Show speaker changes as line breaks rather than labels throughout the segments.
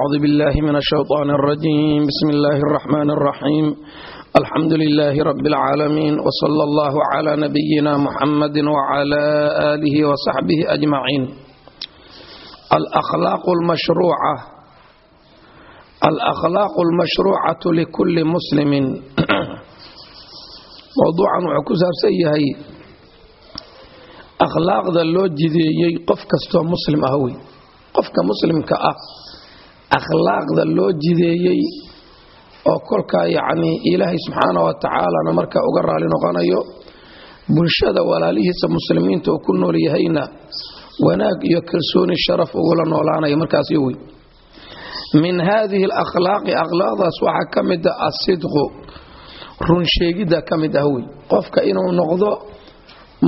أعوذ بالله من الشيطان الرجيم بسم الله الرحمن الرحيم الحمد لله رب العالمين وصلى الله على نبينا محمد وعلى آله وصحبه أجمعين الأخلاق المشروعة الأخلاق المشروعة لكل مسلم موضوعا وعكوزها سيهي أخلاق ذا لو جديي قف كستو مسلم أهوي qofka muslimka ah akhlaaqda loo jideeyey oo kolkaa yacnii ilaahay subxaana wa tacaalana markaa uga raali noqonayo bulshada walaalihiisa muslimiinta uu ku nool yahayna wanaag iyo kalsooni sharaf ugula noolaanaya markaasi wey min haadihi alakhlaaqi akhlaaqdaas waxaa ka mid a asidqu runsheegidda ka mid ah wey qofka inuu noqdo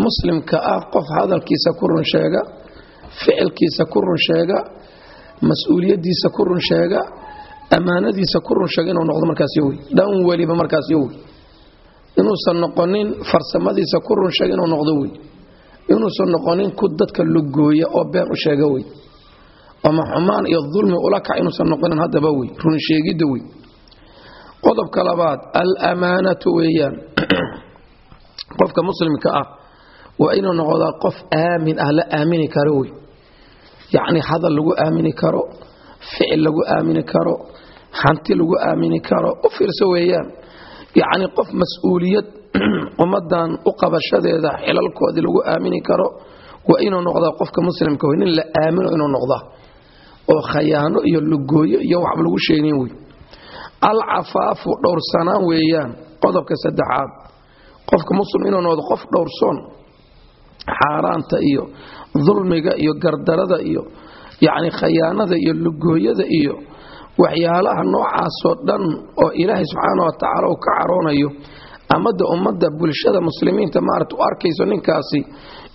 muslimka ah qof hadalkiisa ku runsheega ficilkiisa ku run sheega mas'uuliyadiisa ku run sheega ammaanadiisa ku run sheega inuu noqdo markaas wey dhan weliba markaas wey inuusan noqonin farsamadiisa ku run sheega inuu noqdo wey inuusan noqonin ku dadka lugooya oo been u sheega wey ama xumaan iyo dulmi ula kac inuusan noqonin haddaba wey runsheegidda wey qodobka labaad alamaanatu weeyaan. Qofka muslimka ah waa inuu noqdaa qof aamin ah la aamini karo wey yacni hadal lagu aamini karo ficil lagu aamini karo hanti lagu aamini karo u fiirso weeyaan. Yacni qof mas'uuliyad ummadan u qabashadeeda xilalkoodii lagu aamini karo waa inuu noqdaa qofka muslimka wey nin la aamino inuu noqdaa. Oo khayaano iyo lugooyo iyo waxba lagu sheegin wey alcafaafu dhowrsanaan weeyaan qodobka saddexaad. Qofka muslim inuu noqdo qof dhowrsoon xaaraanta iyo dulmiga iyo gardarada iyo yacni khayaanada iyo lugooyada iyo waxyaalaha noocaasoo dhan oo ilaahay subxaana wa tacaala uu ka caroonayo. Amada ummadda bulshada muslimiinta maarata u arkayso ninkaasi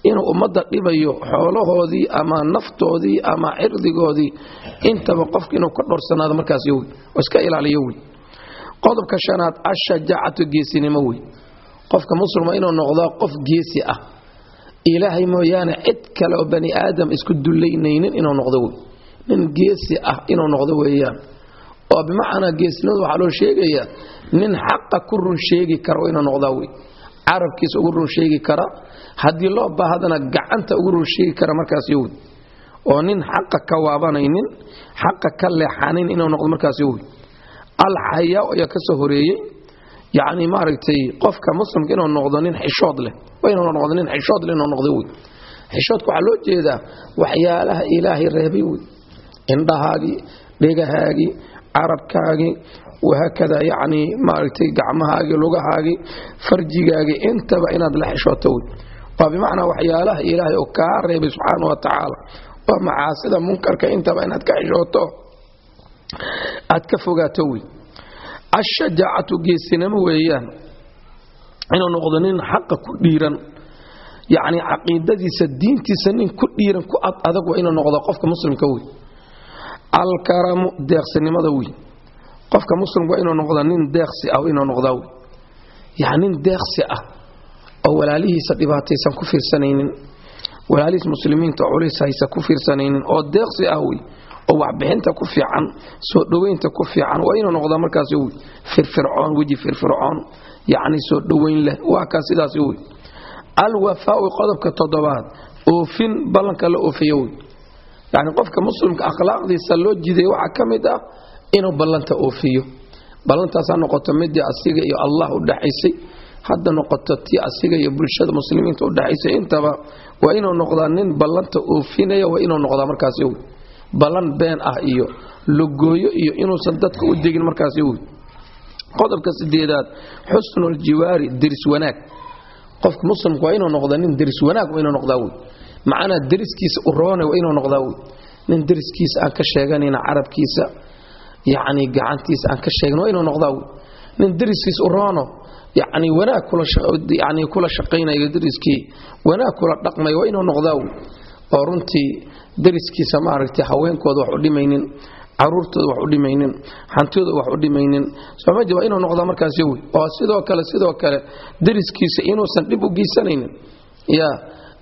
inuu ummadda dhibayo xoolahoodii ama naftoodii ama cirdigoodii intaba qofka inuu ka dhorsanaado markaas wey oo iska ilaaliyo wey qodobka shanaad ashajaacatu geesinimo wey qofka muslima inuu noqdaa qof geesi ah ilaahay mooyaane cid kale oo bani aadam isku dullaynaynin inuu noqdo wey. Nin geesi ah inuu noqdo weeyaan. Oo bimacnaa geesinimadu waxaa loo sheegayaa nin xaqa ku run sheegi kara inuu noqdaa wey. Carabkiisa ugu run sheegi kara haddii loo baahdana gacanta ugu run sheegi kara markaas wey. Oo nin xaqa ka waabanaynin xaqa ka leexanin inuu noqdo markaas wey. Alxayaa ayaa ka soo horeeyey yacni maaragtay qofka muslimka inuu noqdo nin xishood leh waa inuu noqdo nin xishood leh inuu noqdo wey xishoodka waxaa loo jeedaa waxyaalaha ilaahay reebay wey indhahaagii dhegahaagii carabkaagii wahaakada yacni maaragtay gacmahaagii lugahaagii farjigaagii intaba inaad la xishooto wey waa bimacnaa waxyaalaha ilaahay oo kaa reebay subxaana wa tacaala. Waa macaasida munkarka intaba inaad ka xishooto aad ka fogaato wey ashajaacatu geesinimo weeyaan. Inuu noqdo nin xaqa ku dhiiran. Yacni caqiidadiisa diintiisa nin ku dhiiran ku ad adag waa inuu noqdo qofka muslimka wey alkaramu deeqsinimada wey qofka muslimka waa inuu noqdo nin deeqsi ah inuu noqdaa wey yani nin deeqsi ah oo walaalihiisa dhibaataysan ku fiirsanaynin walaalihiis muslimiinta culays haysa ku fiirsanaynin oo deeqsi ah wey oo waxbixinta ku fiican soo dhoweynta ku fiican waa inuu noqdaa markaas wey firfircoon weji firfircoon yacni soo dhoweyn leh waa kaa sidaas wey alwafaau qodobka toddobaad oofin ballanka la oofiyo wey yacni qofka muslimka akhlaaqdiisa loo jiday waxaa ka mid ah inuu ballanta oofiyo. Ballantaas ha noqoto midii asiga iyo allah u dhaxaysay hadda noqoto tii asiga iyo bulshada muslimiinta u dhaxaysay intaba waa inuu noqdaa nin ballanta oofinaya waa inuu noqdaa markaas wey ballan been ah iyo logooyo iyo inuusan dadka u degin markaas wey qodobka sideedaad xusnuljiwaari deris wanaag. Qofka muslimka waa inuu noqda nin deris wanaag waa inuu noqdaa wey macnaa deriskiisa u roone waa inuu noqdaa wey nin deriskiisa aan ka sheeganayna carabkiisa yacni gacantiisa aan ka sheegin waa inuu noqdaa wey nin deriskiisa u yacni wanaag yani kula shaqaynayo deriskii wanaag kula dhaqmaya waa inuu noqdaa wey oo runtii dariskiisa maaragtay haweenkooda wax u dhimaynin caruurtooda wax u dhimaynin hantidooda wax u dhimaynin. Sooma jaba inuu noqdaa markaasi wey oo sidoo kale sidoo kale dariskiisa inuusan dhib u geysanaynin yaa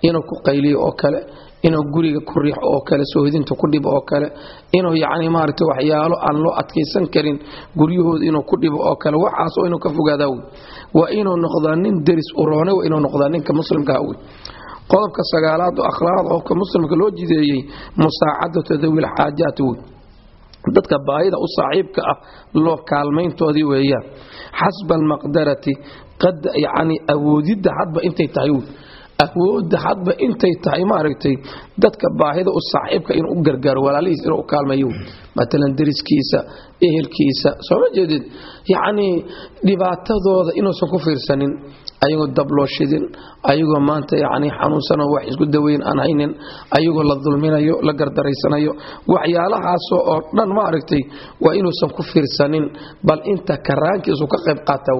inuu ku qayliyo oo kale inuu guriga ku riixo oo kale soohidinta ku dhibo oo kale inuu yacni maaragtay waxyaalo aan loo adkaysan karin guryahooda inuu ku dhibo oo kale waxaas oo inuu ka fogaadaa wey waa inuu noqdaa nin deris uroone waa inuu noqdaa ninka muslimkaa wey qodobka sagaalaad oo akhlaaqda qofka muslimka loo jideeyey musaacadatu dawil xaajaat wey dadka baahida u saaxiibka ah loo kaalmayntoodii weeyaan. Xasba almaqdarati yacni awoodidda hadba intay tahay wey awoodda hadba intay tahay maaragtay dadka baahida u saaxiibka inuu u gargaaro walaalihiis inuu u kaalmayo matalan deriskiisa ehelkiisa sooma jeedid yacnii dhibaatadooda inuusan ku fiirsanin ayagoo dabloo shidin ayagoo maanta yacni xanuunsanoo wax isku daweyn aan haynin ayagoo la dulminayo la gardaraysanayo waxyaalahaasoo oo dhan maaragtay waa inuusan ku fiirsanin bal inta karaankiisu ka qayb qaata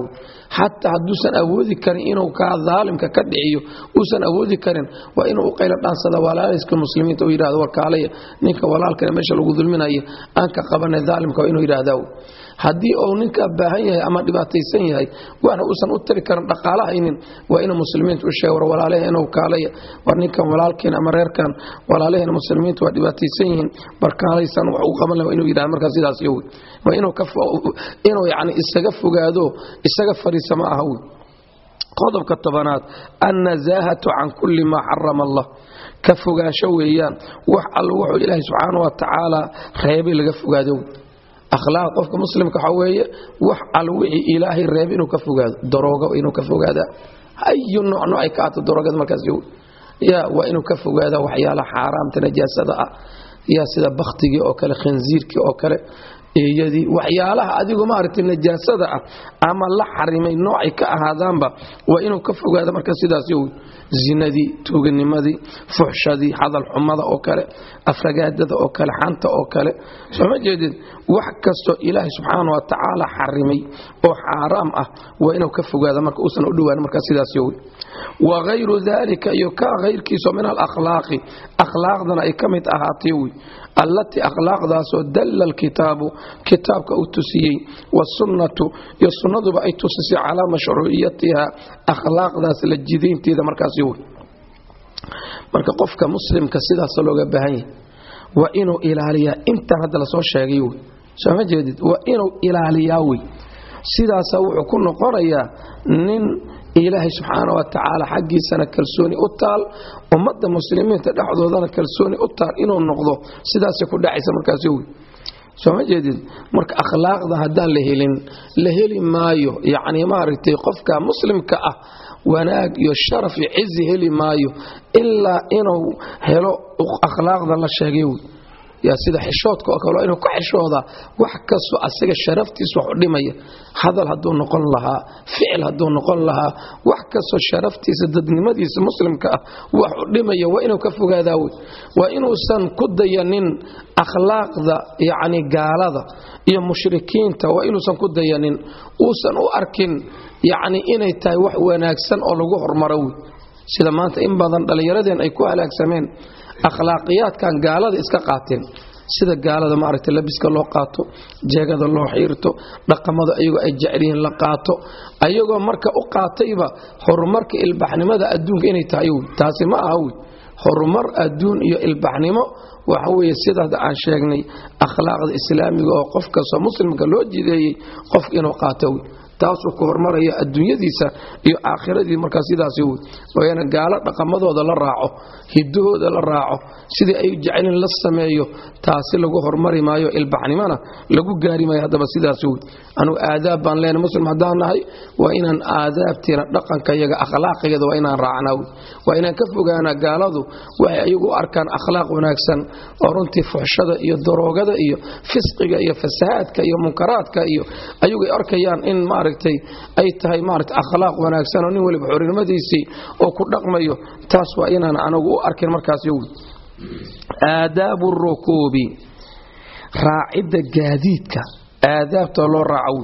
xataa hadduusan awoodi karin inuu kaa daalimka ka dhiciyo uusan awoodi karin waa inuu u qaylo dhaansada walaalaiska muslimiinta u yidhahdo warkaalaya ninka walaalkana meesha lagu dulminayo aan ka daalimka waa inuu yidhaahdaa haddii uu ninkaa baahan yahay ama dhibaataysan yahay waana uusan u tari karin dhaqaala haynin waa inuu muslimiinta u sheega war walaalaheen kaalaya war ninkan walaalkeen ama reerkan walaalaheen muslimiinta waa dhibaataysan yihiin barkaalaysan wax u qaban laha inuu yidhahdo markaa sidaas waa inuu yani isaga fogaado isaga fariisa ma aha wey. Qodobka tobanaad annazaahatu can kulli maa xarama allah. Ka fogaansho weeyaan wax all wuxuu ilaahay subxaana wa tacaala reebay laga fogaado. Akhlaaq qofka muslimka waxaa weeye wax al wixii ilaahay reeb inuu ka fogaado daroogo inuu ka fogaadaa ayu nooc noocay ka ahaato daroogada markaas ya waa inuu ka fogaadaa waxyaalaha xaaraamta najaasada ah. Ya sida bakhtigii oo kale khinsiirkii oo kale eeyadii waxyaalaha adigu maaragtay najaasada ah ama la xarimay noocay ka ahaadaanba waa inuu ka fogaado marka sidaas yow zinadii tuuganimadii fuxshadii hadalxumada oo kale afragaadada oo kale xanta oo kale. Sooma jeedid wax kastoo ilaahay subxaana wa xarimay oo xaaraam ah waa inuu ka fogaado marka uusan u dhowaan marka sidaas yow wagayru dalika iyo ka hayrkiisoo min alakhlaaqi akhlaaqdana ay ka mid ahaatay wy allatii akhlaaqdaasoo dalla alkitaabu kitaabka uu tusiyey wasunnatu iyo sunnaduba ay tusisay calaa mashruuciyatiha akhlaaqdaas la jidaynteeda markaas wey marka qofka muslimka sidaas looga baahan yahay waa inuu ilaaliyaa intaan hadda la soo sheegay wey sooma jeedid? Waa inuu ilaaliyaa wey sidaasaa wuxuu ku noqonayaa nin ilaahay subxaana wa tacaala xaggiisana kalsooni u taal ummadda muslimiinta dhexdoodana kalsooni u taal inuu noqdo sidaasay ku dhacaysa markaas wey sooma jeedid? Marka akhlaaqda haddaan la helin la heli maayo yacni maaragtay qofka muslimka ah wanaag iyo sharaf iyo cizi heli maayo ilaa inuu helo akhlaaqda la sheegay wey yaa sida xishoodka oo kale inuu ka xishoodaa wax kastoo asaga sharaftiis wax u dhimaya hadal hadduu noqon lahaa ficil hadduu noqon lahaa wax kastoo sharaftiisa dadnimadiisa muslimka ah wax u dhimaya waa inuu ka fogaadaa wey waa inuusan ku dayanin akhlaaqda yacni gaalada iyo mushrikiinta waa inuusan ku dayanin. Uusan u arkin yacni inay tahay wax wanaagsan oo lagu hormaro. Wey sida maanta in badan dhallinyaradeen ay ku halaagsameen akhlaaqiyaadkan gaalada iska qaateen sida gaalada maaragta labiska loo qaato jeegada loo xiirto dhaqamada ayagoo ay jeclihiin la qaato ayagoo marka u qaatayba horumarka ilbaxnimada adduunka inay tahay wy taasi ma aha wy horumar adduun iyo ilbaxnimo waxa weeye sidaas aan sheegnay akhlaaqda islaamiga oo qof kastoo muslimka loo jideeyey qofka inuu qaato wy taasuu ku hormaraya adduunyadiisa iyo aakhiradii markaa sidaas wey. Waana gaalo dhaqamadooda la raaco hidahooda la raaco sidii ay jecelin la sameeyo taasi lagu hormari maayo ilbaxnimona lagu gaari maayo haddaba sidaas wey. Anugu aadaab baan leenay muslim haddaan nahay waa inaan aadaabtiina dhaqankayaga akhlaaqayada waa inaan raacnaa wey. Waa inaan ka fogaanaa gaaladu waxay ayagu arkaan akhlaaq wanaagsan oo runtii fuxshada iyo daroogada iyo fisqiga iyo fasahaadka iyo munkaraadka iyo ayagu ay arkayaan in maaragtay ay tahay maaragtay akhlaaq wanaagsan oo nin waliba xurinimadiisii oo ku dhaqmayo taas waa inaan anagu u arkin markaas yowi aadaabu rukuubi raacidda gaadiidka aadaabta loo raaco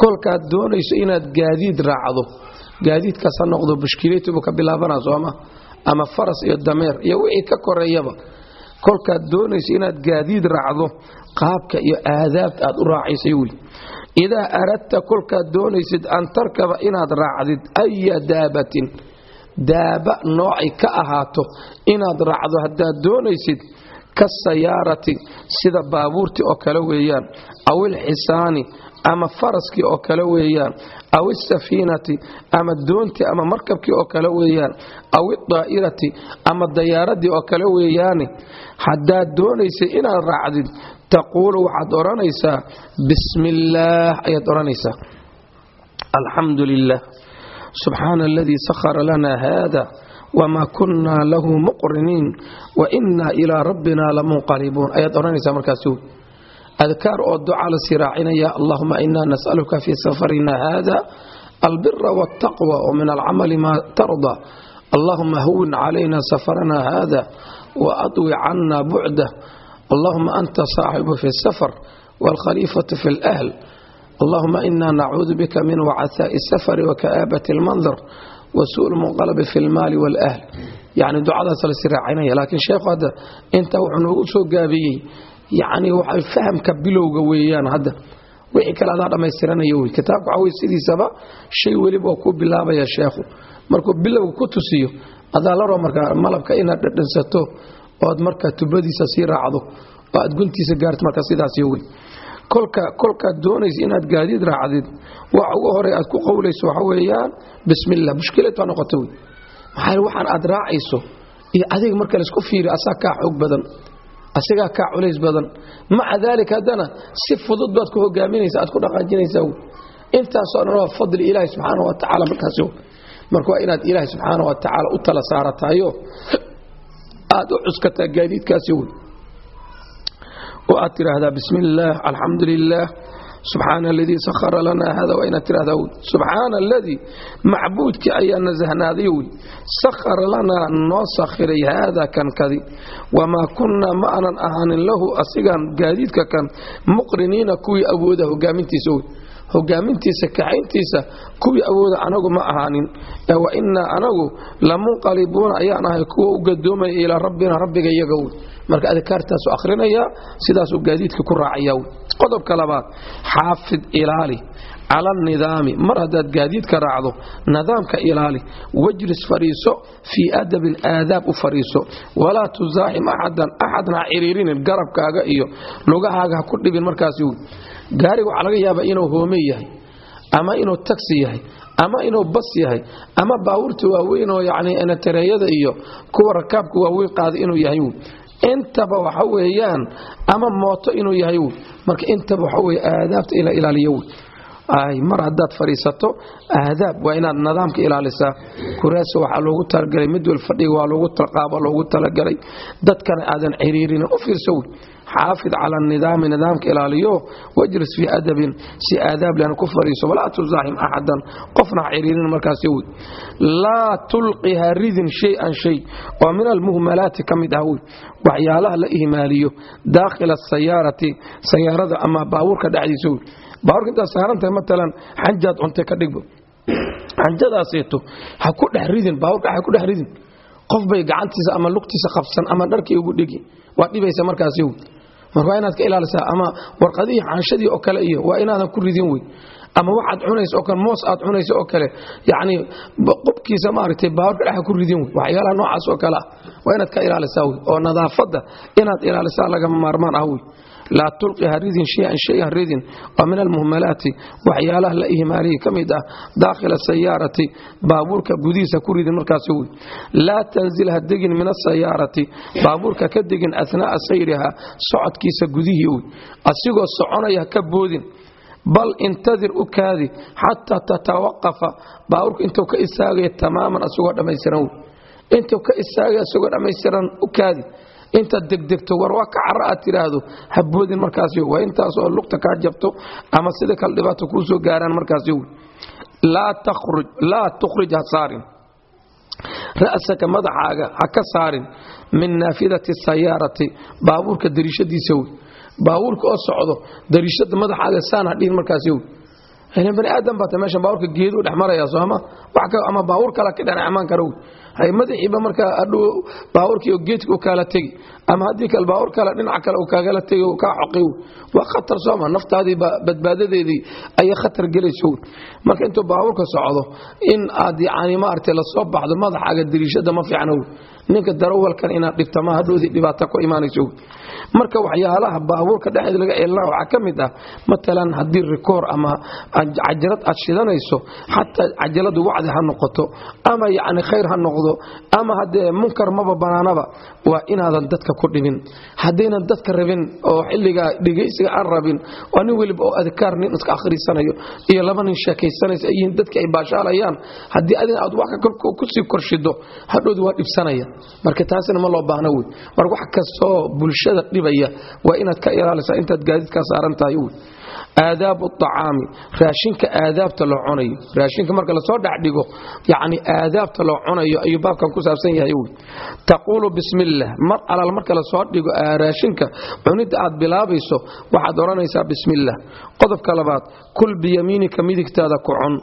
kolkaad doonayso inaad gaadiid raacdo gaadiidkaas ha noqdo bushkileetibu ka bilaabana sooma ama faras iyo dameer iyo wixii ka koreeyaba kolkaad doonayso inaad gaadiid raacdo qaabka iyo aadaabta aad u raacaysay wey idaa aradta kolkaad doonaysid an tarkaba inaad raacdid aya daabatin daaba noocay ka ahaato inaad raacdo haddaad doonaysid kasayaarati sida baabuurtii oo kale weeyaan aw ilxisaani ama faraskii oo kale weeyaan aw isafiinati ama doontii ama markabkii oo kale weeyaan aw idaa'irati ama dayaaradii oo kale weeyaane haddaad doonaysay inaad raacdid taquulu waxaad odhanaysaa bismi illaah ayaad odhanaysaa alxamdu lilah subxaana aladii sakhara lana hada wma kuna lahu muqriniin wainaa ilaa rabbina lamunqalibuun ayaad odhanaysaa markaas adkaar oo duca la sii raacinaya allahuma inaa nasaluka fii safarina hada albira wاtaqwa wmin alcamali ma tarda allahuma hwin calayna safarana hada waadwi cana bucdah allahuma anta saaxibu fi safar waalkhaliifatu fi lahl allahuma ina nacuudu bika min wacasaa'i safari waka'aabati almandar wasuul munqalabi fi lmaali walahl. Yani ducadaasa lasi raacinaya laakiin sheekhu hadda intaa wuxuu noogu soo gaabiyey yacnii waxay fahamka bilowga weeyaan hadda. Wixii kale adaa dhammaystiranaya wey kitaabka waxaa wey sidiisaba shay weliba oo ku bilaabaya sheekhu. Markuu bilowga ku tusiyo adaa laroo markaa malabka inaad dhadhansato ood marka tubadiisa sii raacdo oo aad guntiisa gaarto marka sidaas wey kolka kolkaad doonaysa inaad gaadiid raacdid waxa ugu hore aad ku qowlayso waxa weeyaan bismillah mushkilad baa noqota wey. Maxaa waxaan aad raacayso iyo adiga marka la isku fiiriyo asaa kaa xoog badan asagaa kaa culays badan. Maca daalika haddana si fudud baad ku hogaaminaysa aad ku dhaqaajinaysaa wey. Intaasoo dhan waa fadli ilaahi subxaana wa tacaala markaas marka waa inaad ilaahi subxaana wa tacaala u tala saaratayo aad u cuskataa gaadiidkaasi wey oo aad tiraahdaa bismi illaah alxamdu lilaah subxaana aladii sahara lanaa hada waa inaad tirahdaa wy subxaana aladii macbuudkii ayaa nasahnaaday wy sahara lanaa noo sakhiray haada kankadi wamaa kunnaa ma aanan ahaanin lahu asigan gaadiidka kan muqriniina kuwii awooda hogaamintiisa wy hogaamintiisa kaxayntiisa kuwii awooda anagu ma ahaanin. Ee wa innaa anagu lamunqalibuuna ayaan ahay kuwa u gadoomaya ilaa rabbina rabbiga iyaga marka adkaartaasu akhrinaya sidaasuu gaadiidka ku raacaya qodobka labaad xaafid ilaali cala nidaami. Mar haddaad gaadiidka raacdo nidaamka ilaali wajlis fadhiiso fii adabin aadaab u fadhiiso walaa tusaaxim axadan axadna ha ciriirinin garabkaaga iyo lugahaaga ha ku dhibin markaasi gaariga waxaa laga yaabaa inuu hoome yahay ama inuu tagsi yahay ama inuu bas yahay ama baabuurta waaweyn oo yani tareeyada iyo kuwa rakaabka waaweyn qaada inuu yahay intaba waxa weeyaan ama mooto inuu yahay marka intaba waxa wey aadaabta in la ilaaliyo wy ay mar haddaad fadhiisato aadaab waa inaad nidaamka ilaalisaa. Kuraasa waxaa loogu talagalay mid wal fadhiga waa loogu qaaba loogu talagalay. Dadkana aadan ciriirinin u fiirso wy xaafid cala nidaami nidaamka ilaaliyo wajlis fii adabin si aadaab lehna ku fadhiiso walaa tusaaxim axadan. Qofna ciriirin markaasi wy laa tulqi ha ridin shay-an shay. Oo min almuhmalaati ka mid ah wy waxyaalaha la ihmaaliyo daakhila asayaarati sayaarada ama baabuurka dhexdiisa wy baabuurka intaad saarantahay matalan xanjaad cuntay ka dhigba. Xanjadaaseeto ha ku dhex ridin baabuurka ha ku dhex ridin. Qof bay gacantiisa ama lugtiisa qabsan ama dharkii ugu dhigi waa dhibaysa markaasi wy marka waa inaad ka ilaalisaa ama warqadihii xaanshadii oo kale iyo waa inaadan ku ridin wey ama waxaad cunaysa oo kale moos aad cunaysa oo kale yacni qubkiisa maaragtay baawarka dhexa ku ridin wey waxyaalaha noocaas oo kale ah waa inaad ka ilaalisaa wey oo nadaafadda inaad ilaalisaa lagama maarmaan ah wey laa tulqi ha ridin shayan shay ha ridin waa min almuhmalaati waxyaalaha la ihmaalihi ka mid ah daakhila sayaarati baabuurka gudihiisa ku ridin markaasi wey laa tanzil ha degin min asayaarati baabuurka ka degin athnaa'a sayriha socodkiisa gudihii wey asigoo soconaya ka boodin bal intadir u kaadi xataa tatawaqafa baabuurka intuu ka istaagaya tamaaman asagoo dhammaystiran wey intuu ka istaagaya asagoo dhammaystiran u kaadi intaad degdegto war waa ka cara aad tidhaahdo. Haboodin markaasi waa intaas oo lugta kaa jabto ama sida kale dhibaato kuu soo gaaraan markaasi laa tukhrij ha saarin. Ra'saka madaxaaga ha ka saarin. Min naafidati sayaarati baabuurka dariishadiisa wey baabuurka oo socdo dariishada madaxaaga saan ha dhihin markaasi wey bani aadam baata meeshan baabuurka geeduu dhex maraya sooma ama baabuur kale ka dhex amaan kara wey madaxiiba markaa adhow baabuurkii geedka kaala tegi ama haddii kale baabuur kale dhinaca kale kaagala tegi kaa xoqay waa khatar sooma naftaadii badbaadadeedii ayay khatar gelayso. Marka intuu baabuurka socdo in aad yacni maaragtay la soo baxdo madaxaaga dariishada ma fiicna ninka darawalkan inaad dhibta ma hadhoodii dhibaata ku imaanayso marka waxyaalaha baabuurka dhexeed laga eelina waxaa ka mid ah matalan haddii rikoor ama cajalad aad shidanayso xataa cajaladu wacdi ha noqoto ama yacni khayr ha noqdo ama haddee munkar maba banaanaba waa inaadan dadka ku dhibin haddaynan dadka rabin oo xilligaa dhegaysiga aan rabin waa nin weliba oo adkaar nin iska akhrisanayo iyo laba nin sheekaysanaysa yihiin dadka ay baashaalayaan haddii adina aad wax ku sii korshido hadhowdi waa dhibsanaya. Marka taasina ma loo baahna wey mar wax kastoo bulshada dhibaya waa inaad ka ilaalisa intaad gaadiidkaa saaran tahay wey aadaabu acaami raashinka aadaabta loo cunayo raashinka marka la soo dhexdhigo yani aadaabta loo cunayo ayuu baabkan ku saabsan yahay taquulu bismillaah mar alaal marka la soo dhigo raashinka cunidda aad bilaabayso waxaad odhanaysaa bismillaah qodobka labaad kul biyamiinika midigtaada ku cun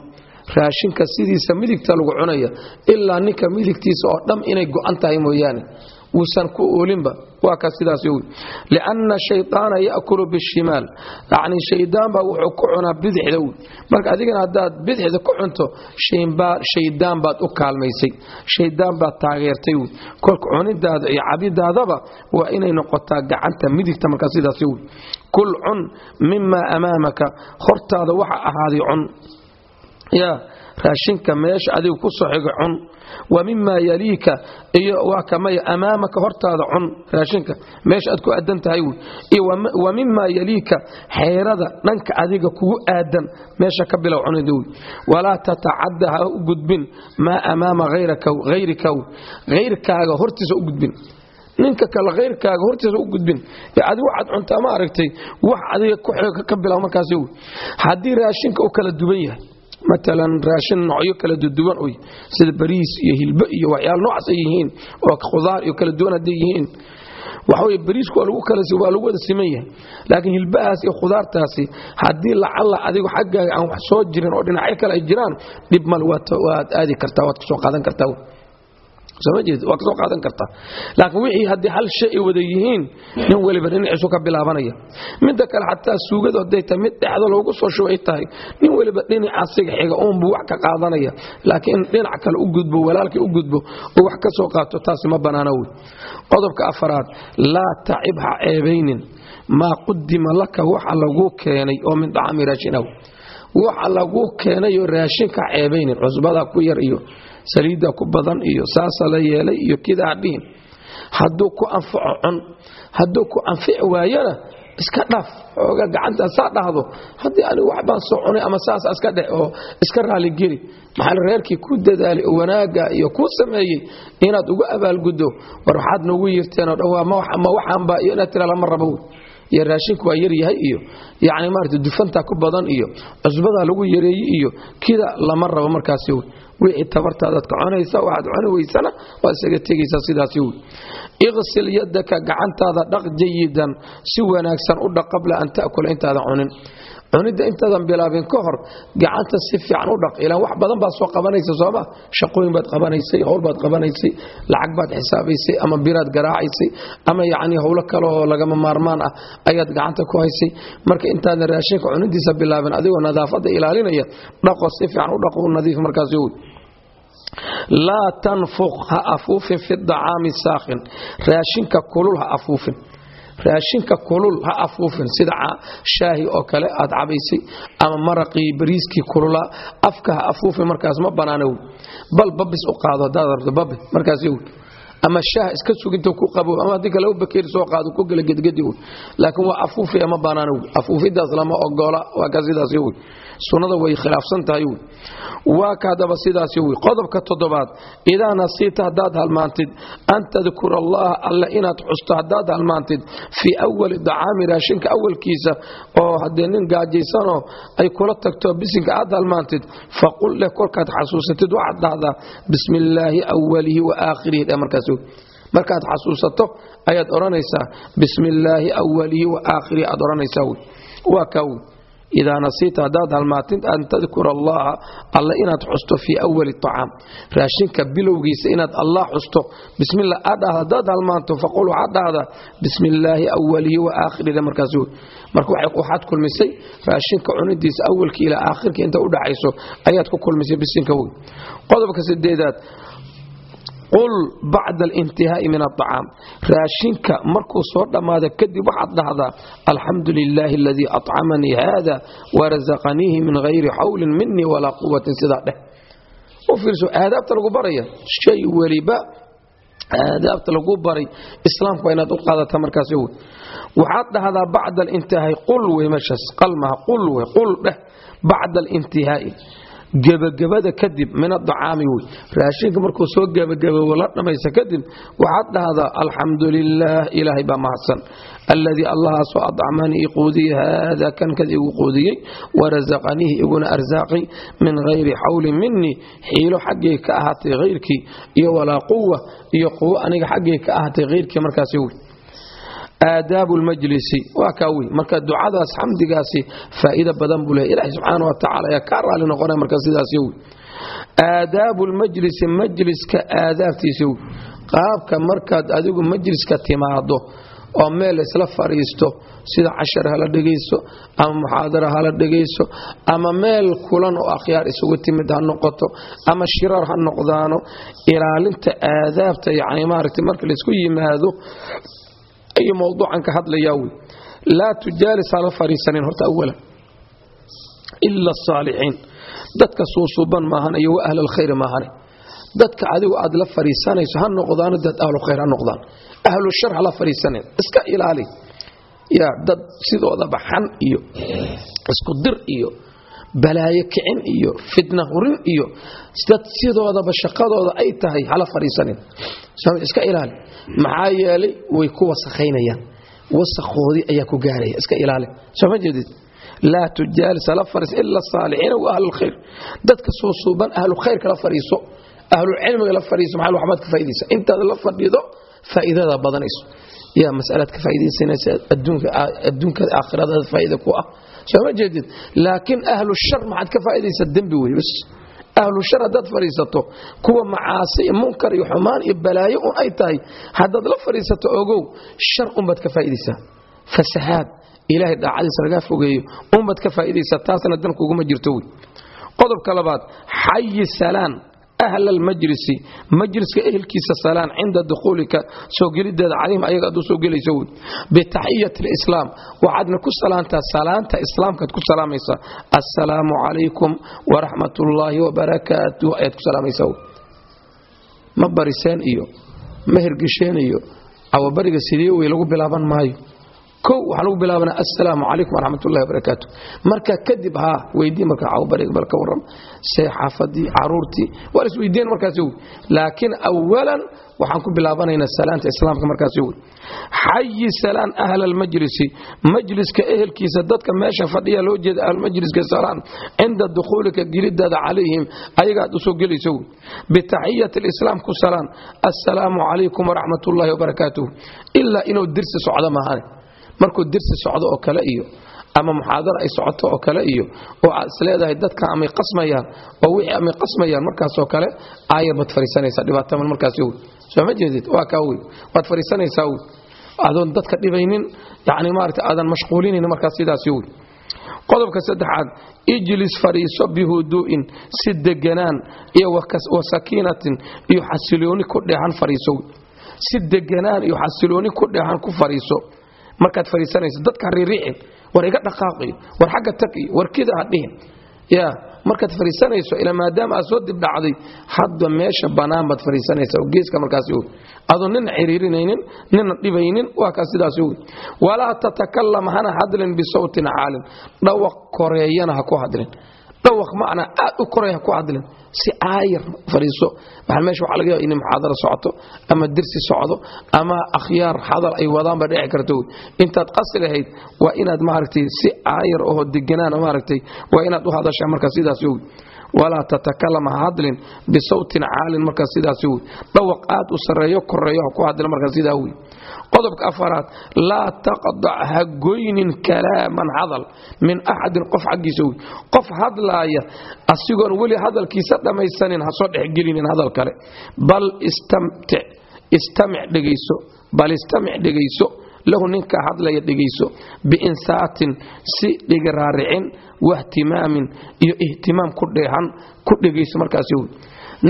raashinka sidiisa midigta lagu cunaya ilaa ninka midigtiisa oo dham inay go'an tahay mooyaane wuusan ku oolinba waa kaas sidaas wy lianna shayطaana ya'kulu bishimaal yacni shaydaan baa wuxuu ku cunaa bidixda wy marka adigana haddaad bidixda ku cunto shaydaan baad u kaalmaysay. Shaydaan baad taageertay wy kolka cunidaada iyo cabidaadaba waa inay noqotaa gacanta midigta markaa sidaas wy kul cun mimaa amaamaka. Hortaada waxa ahaaday cun. Yaa raashinka meesha adigu ku soo xiga cun wa mimaa yaliika iyo waa amaamaka hortaada cun raashinka. Meesha aad ku aadan tahay wy iyo wa yaliika xeerada dhanka adiga kugu aadan meesha ka bilow cunida wy walaa tatacadda ha u gudbin maa amaama hayrika wy hayrkaaga hortiisa u gudbin. Ninka kale hayrkaaga hortiisa u gudbin. Adi waxaad cuntaa ma aragtay wax adiga ka bilow markaas haddii raashinka u kala duwan yahay maalan raashin noocyo kala duduwan oy sida bariis iyo hilbo iyo waxyaala noocaas ay yihiin oo khudaar iyo kala duwan hadday yihiin. Waxaweye bariisku waa lagu wada siman yahay. Laakiin hilbahaas iyo khudaartaasi haddii lacalla adigu xaggaaga aan wax soo jirin oo dhinacyo kale ay jiraan dhib mal waad aadi kartaa waad ka soo qaadan kartaa waa ka soo qaadan kartaa. Laakiin wixii haddii hal shay ay wada yihiin nin weliba dhinaciisu ka bilaabanaya. Midda kale xataa suugadu hadday mid dhexda loogu soo shubo ay tahay. Nin weliba dhinacaasiga xiga uunbuu wax ka qaadanaya. Laakiin in kale u gudbo walaalkii u gudbo oo wax ka soo qaato taasi ma bannaana wey. Qodobka afaraad laa tacib ha ceebaynin maa qudima laka waxa laguu keenay oo min dacaami raashinaw waxa laguu keenayoo raashinka ceebaynin cusbadaa ku yar iyo saliidda ku badan iyo saasa la yeelay iyo kidaa dhihin hadduu ku anfaco cun hadduu ku anfici waayana iska dhaaf ooga gacantaa saa dhahdo. Haddii anigu waxbaan soo cunay ama saasa iska dheh oo iska raaligeli maxaa reerkii ku dadaalay oo wanaagga iyo kuu sameeyey inaad ugu abaalguddo? War waxaad noogu yirteenoo dhawaa ma waxaanba iyo inaad tira lama rabo. Iyo raashinku waa yaryahay iyo yacni maarata dufantaa ku badan iyo cusbadaa lagu yareeyey iyo kida lama rabo markaasi wixii tabartaadaad ka cunaysa waxaad cuni weysana waad isaga tegaysaa sidaasi wey iqsil yadaka gacantaada dhaq jayidan si wanaagsan u dhaq qabla an ta'kula intaadan cunin cunidda intaadan bilaabin ka hor gacanta si fiican u dhaq. Ilaan wax badan baad soo qabanaysa sooma shaqooyin baad qabanaysay howl baad qabanaysay lacag baad xisaabaysay ama biraad garaacaysay ama yacni howlo kale oo lagama maarmaan ah ayaad gacanta ku haysay. Marka intaadan raashinka cunidiisa bilaabin adigoo nadaafadda ilaalinaya dhaqo si fiican u dhaqo nadiif markaasi wey laa tanfuq ha afuufin fi dacaami saakhin. Raashinka kulul ha afuufin raashinka kulul ha afuufin sida shaahi oo kale aad cabaysay ama maraqii bariiskii kulula afka ha afuufin markaas ma banaana bal babis u qaado hadaad rabto babi markaas wey ama shaah iska suginta ku qabo ama haddii kale bakeeri soo qaado ku gala gedgedi laakiin waa afuufaya ma banaana afuufidaas lama ogola waa ka sidaas wey sunnada way khilaafsan tahay waa ka sidaasi wey qodobka toddobaad idaa nasiita haddaad halmaantid an tadkura allaha alle inaad xusto haddaad halmaantid fii awali dacaami raashinka awalkiisa oo haddee nin gaajaysanoo ay kula tagto bisinka aad halmaantid faqul leh kolkaad xasuusatid waxaad dhahdaa bismi illaahi awalihi wa aakhirihi dhe markaas markaad xasuusato ayaad odhanaysaa bismi illaahi awalihi wa aakhirihi aad odhanaysaa waa kaa wey idaa nasiita haddaad halmaatid an tadkura allaha alla inaad xusto fii awali acaam raashinka bilowgiisa inaad allah xusto bismillah aad dhahda haddaad halmaanto faqul waxaad dhahdaa bismi illaahi awalihi wa aakhirida markaas wey marka waxaad kulmisay raashinka cunidiisa awalka ilaa aakhirka inta u dhaxayso ayaad ku kulmisay bisinka wey qodobka sideedaad qul bacda alintihaa'i min aacaam raashinka markuu soo dhammaada kadib waxaad dhahdaa alxamdu lilaahi aladii acamanii haada warazaqaniihi min hayri xawlin minii walaa quwatin sidaa dheh. U fiirso aadaabta lagu baraya shay weliba aadaabta lagu baray islaamku waa inaad u qaadata markaas wey waxaad dhahdaa bacda alintihaa'i qul wey meeshaas qalmaha qul wey qul dheh bacda alintihaa'i gebagabada kadib min adacaami wey. Raashinka markuu soo gebagababo la dhammaysa kadib waxaad dhahdaa alxamdu lilaah ilaahay baa mahadsan. Alladii allahaasoo adcamanii iquudiyey haada kankad igu quudiyey warasaqaniihi iguna arsaaqay min hayri xawlin minii xiilo xaggay ka ahaatay hayrkii iyo walaa quwa iyo quwo aniga xaggay ka ahaatay hayrkii markaasi wey aadaabu lmajlisi waa kaa wey marka ducadaas xamdigaasi faa'iida badan buu lehay ilahi subxaana wa tacala ayaa kaa raali noqonaya marka sidaas wey aadaabu lmajlisi majliska aadaabtiisa wey qaabka markaad adigu majliska timaado oo meel isla fadhiisto sida cashar hala dhegayso ama muxaadara hala dhegayso ama meel kulan oo akhyaar isugu timid ha noqoto ama shirar ha noqdaano ilaalinta aadaabta yani maaragta marka laysku yimaado iyo mowduucan ka hadlayaa wey laa tujaalis hala fadhiisanin horta awalan ila asaalixiin dadka suusuuban maahan iyo wa ahla alkhayr maahane. Dadka adigu aad la fadhiisanayso ha noqdaano dad ahlu khayr ha noqdaan. Ahlu shar hala fadhiisanin iska ilaali. Yaa dad sidoodaba xan iyo isku dir iyo balaayo kicin iyo fitna hurin iyo dad sidoodaba shaqadooda ay tahay hala fadhiisanin. Iska ilaali. Maxaa yeelay way ku wasakhaynayaan. Wasakhoodii ayaa ku gaaraya. Iska ilaali. Sooma jeedid? Laa tujaalis hala fadhiis ila asaalixiina wa ahlu lkhayr dadka suusuuban ahlu khayrka la fadhiiso. Ahlulcilmiga la fadhiiso maxaa waxbaad ka faa'idaysa intaad la fadhido faa'iidada badanayso. Yaa mas'alaad ka aakhirada faa'iida ku ah. Sooma jeedid laakiin ahlu shar maxaad ka faa'idaysa dembi wey bas ahlu shar haddaad fadhiisato kuwa macaasi munkar iyo xumaan iyo balaayo un ay tahay haddaad la fadhiisato ogow shar unbaad ka faa'idaysaa fasahaad ilaahay dhaacadiisa lagaa fogeeyo unbaad ka faa'idaysaa taasna dan kuguma jirto wey qodobka labaad xayi salaan ahla almajlisi majliska ehelkiisa salaan cinda dukhuulika soo gelideeda calayhim ayaga aad u soo gelayso wey bitaxiyati lislaam waxaadna ku salaantaa salaanta islaamkaad ku salaamaysaa assalaamu calaykum waraxmat ullaahi wabarakaatuh ayaad ku salaamaysaa wey ma bariseen iyo ma hergesheen iyo cawabariga sidee wey lagu bilaaban maayo kow waxaa lagu bilaabanaa assalaamu calaykum waraxmat ullahi wabarakaatu. Marka kadib haa weydii marka cawbariga bal ka warram see xaafadii caruurtii waa weydiin markaasi wey. Laakiin awalan waxaan ku bilaabanaynaa salaanta islaamka markaasi wey. Xayi salaan ahla almajlisi majliska ehelkiisa dadka meesha fadhiya loo jeeda ahlumajliska salaan cinda dukhuulika gelidaada calayhim ayagaad u soo gelayso wey. Bitaxiyati lislaam ku salaan assalaamu calaykum waraxmat ullahi wabarakaatuh ilaa inuu dirsi socdo maahane markuu dirsi socdo oo kale iyo ama muxaadara ay socoto oo kale iyo oo aad isleedahay dadkan amay qasmayaan oo wixii amay qasmayaan markaasoo kale aayar baad fariisanaysaa dhibaataman markaasi wey soo ma jeedid? Waa kaa wey. Waad fariisanaysaa wey. Adoon dadka dhibaynin yani maarata aadan mashquulinayn markaas sidaasi wey qodobka saddexaad ijlis fadhiiso bihuduu'in si deganaan iyo wa sakiinatin iyo xasilooni ku dheehan fadhiiso wey si deganaan iyo xasilooni ku dheehan ku fadhiiso markaad fariisanayso dadka riiriicin war iga dhaqaaqiyo war xagga tag iyo war kida ha dhihin. Ya markaad fariisanayso ila maadaama aad soo dibdhacday hadda meesha bannaan baad fariisanaysa oo geeska markaasi wey adoo nina xiriirinaynin nina dhibaynin waa kaa sidaasi wey walaa tatakalam hana hadlin bisawtin caalin. Dhawaq koreeyana ha ku hadlin dhawaq macnaa aad u koreeya ha ku hadlin si aayar waxaa meesha waxaa laga yaaba inay muxaadaro socoto ama dirsi socdo ama akhyaar hadal ay wadaan ba dhici karto intaad qasi lahayd waa inaad maaragtay si aayar oo deganaana maaragtay waa inaad u hadashaa markaa sidaas wey. Walaa tatakalam ha hadlin bisawtin caalin markaa sidaasi wey. Dhawaq aad u sarreeyo koreeyo ha ku hadlin markaa sidaa wey qodobka afaraad laa taqdac ha goynin kalaaman hadal min axadin qof xaggiisa wey qof hadlaaya asigoon weli hadalkiisa dhammaysanin ha soo dhexgelinin hadal kale. Bal istamic dhegayso bal istamic dhegayso lahu ninkaa hadlaya dhegayso biinsaatin si dhigiraaricin wahtimaamin iyo ihtimaam ku dheehan ku dhegayso markaas wey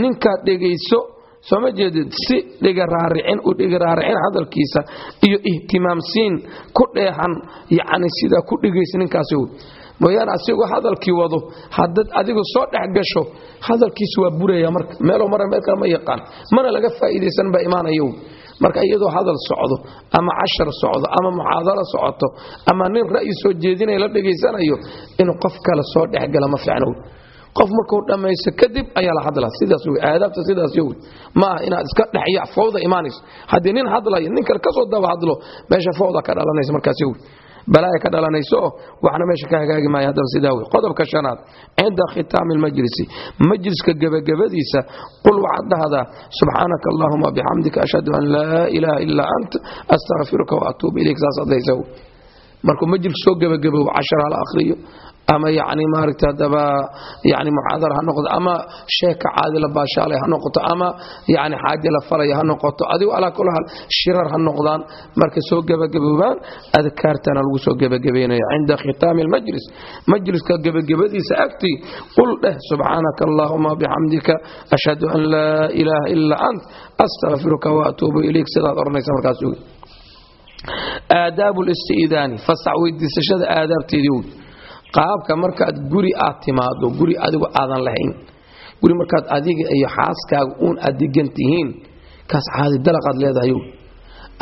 ninkaa dhegayso sooma jeedid si dhigaraaricin u dhigaraaricin hadalkiisa iyo ihtimaamsiin ku dheehan yacni sidaa ku dhegaysa ninkaasi. Wey mooyaane asigoo hadalkii wado hadad adigu soo dhex gasho hadalkiisu waa buraya marka. Meeloo mara meel kale ma yaqaan. Mana laga faa'iidaysan baa imaanayo marka iyadoo hadal socdo ama cashar socdo ama muxaadaro socoto ama nin ra'yi soo jeedinaya la dhegaysanayo inuu qof kale soo dhexgala ma fiicno qof markuu dhammaysto kadib ayaa la hadla sidaas wey aadaabta sidaas wey ma aha inaad iska dhexya fowda imaanayso. Haddii nin hadlaya nin kale ka soo daba hadlo meesha fowda ka dhalanaysa markaas wey balaaya ka dhalanayso waxna meesha ka hagaagi maayo haddaba sidaa wey qodobka shanaad cinda khitaami lmajlisi majliska gebagabadiisa qul waxaad dhahdaa subxaanaka allahuma bixamdika ashhadu an laa ilaaha ilaa ant astakfiruka waatuubu ilayk. Saasaad haysa markuu majlis soo gebagabow cashar hala akhriyo ama yani maaragta hadaba yani muxaadara ha noqdo ama sheeka caadi la baashaalay ha noqoto ama yani xaaje la falaya ha noqoto adigu alaa kula hal shirar ha noqdaan markay soo gebagaboobaan adkaartana lagu soo gebagabaynayo cinda khitaami almajlis majliska gebagabadiisa agtii qul dheh subxaanaka allahuma bixamdika ashhadu an laa ilaaha ilaa ant astakfiruka waatuubu ilayk. Sidaad odhanaysa markaas aadaabu listi'daani fasax weydiisashada aadaabteedii qaabka markaad guri aad timaado guri adigu aadan lahayn guri markaad adiga iyo xaaskaaga uun aad degan tihiin kaas caadi dalaqaad leedahay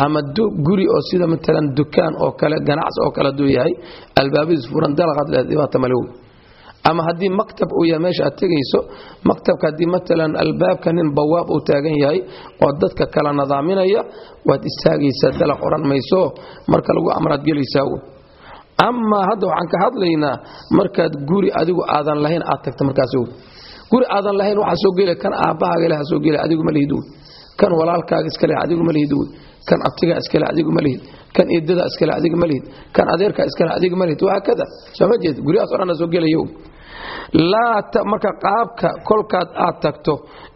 ama guri oo sida maalan dukaan oo kale ganacsi oo kale haduu yahay albaabadiis furan dalaqaad leedahay dhibaata male wey ama haddii maktab uu yahay meesha aad tegayso maktabka haddii maalan albaabka nin bawaab uu taagan yahay oo dadka kala nadaaminaya waad istaagaysaa dalaq odhan mayso marka lagu amraad gelaysaa amaa hadda waxaan ka hadlaynaa markaad guri adigu aadan lahayn aad tagta markaas guri aadan lahayn waxaa soo gela kan aabbahaaga ilaha soo gela adigu ma lihid. Kan walaalkaaga iskale adigu ma lihid. Kan abtigaa iskale adigu ma lihid. Kan eedadaa iskale adigu ma lihid. Kan adeerkaa iskale adigu ma lihid. Wahaakada sooma jeed guryahaas o dhanna soo gelaya marka qaabka kolkaad aad tagto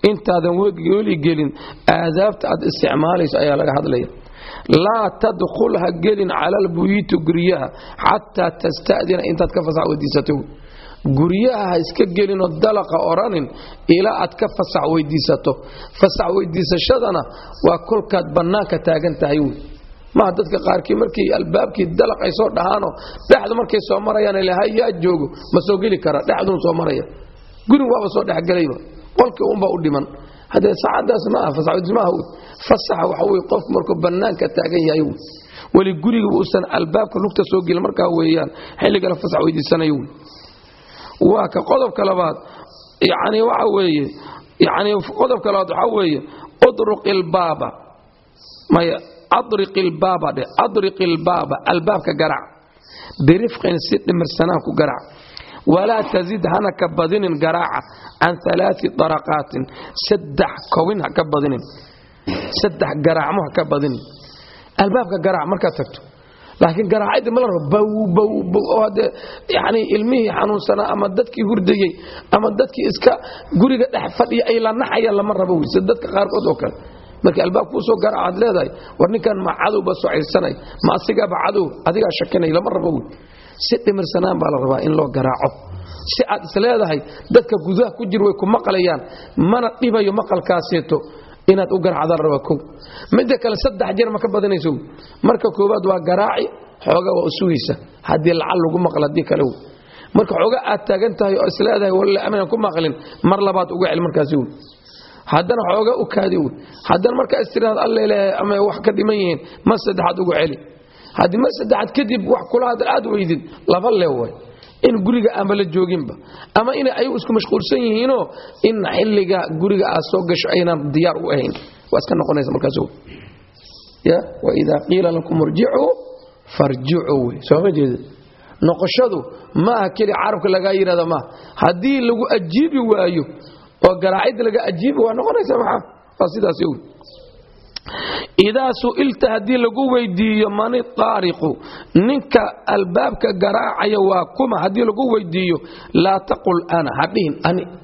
intaadan weli gelin aadaabta aad isticmaalayso ayaa laga hadlaya laa tadkhul ha gelin cala albuyuuti guryaha xataa tasta'dina intaad ka fasax weydiisato guryaha ha iska gelinoo dalaqa odhanin ilaa aad ka fasax weydiisato fasax weydiisashadana waa kolkaad bannaanka taagan tahay wey. maha dadka qaarkii markii albaabkii dalaq ay soo dhahaanoo dhexda markay soo marayaan ilaha yaa joogo ma soo geli kara dhexdun soo maraya. Gurig waaba soo dhexgelayba qolkii unbaa u dhiman haddee saacadaas ma aha fasaxweydiismaha wey fasaxa waxa wey qofku markuu bannaanka taagan yahay wey weli guriga uusan albaabka lugta soo gelin markaa weeyaan xilliga la fasax weydiisanayo wey waa ka qodobka labaad yani waxa weeye yani qodobka labaad waxaa weeye udruq ilbaaba maya adriq ilbaaba dhe adriq ilbaaba albaabka garac birifqin si dhimirsanaan ku garac walaa tazid hana ka badinin garaaca can alaai daraqaatin saddex kowin ha ka badinin saddex garaacmo ha ka badinin albaabka garaac markaad tagto laakiin garaacadii ma la rabo bawbawbow haddee yacni ilmihii xanuunsanaa ama dadkii hurdayey ama dadkii iska guriga dhex fadhiya ay la naxayaan lama rabo wey dadka qaarkood oo kale markii albaab kuu garaac aad leedahay war ninkan ma cadowba socaysanay ma asigaaba cadow adigaa shakinay lama rabo wey si dhimirsanaan baa la rabaa in loo garaaco. Si aad is leedahay dadka gudaha ku jir way ku maqlayaan mana dhibayo maqalkaaseeto inaad u garaacdaan rabaa kow. Midda kale saddex jeer ma ka badanayso marka koowaad waa garaaci xooga waa usugaysa haddii lacal lagu maqla haddii kale marka xooga aad taagan tahay oo is leedahay walle aminan ku maqlin mar labaad uga cel markaasi wey haddana xooga u kaadi wey haddana markaa istiraad allele ama wax ka dhiman yihiin mar saddexaad ugu celi haddii mar saddexaad kadib wax kula hadal aad weydid laba le way. In guriga aanba la jooginba. Ama inay ayagu isku mashquulsan yihiinoo in xilliga guriga aad soo gasho aynan diyaar u ahayn. Waa iska noqonaysa markaas waidaa qiila lakum irjicuu farjicuu wey sooma jeeda noqoshadu maaha keli carabka lagaa yidhahda maaha haddii lagu ajiibi waayo oo garaacid laga ajiibi waa noqonaysa maxaa? Waa sidaas yow idaa su'ilta haddii lagu weydiiyo mani taariqu ninka albaabka garaacaya waa kuma haddii lagu weydiiyo laa taqul ana ha dhihin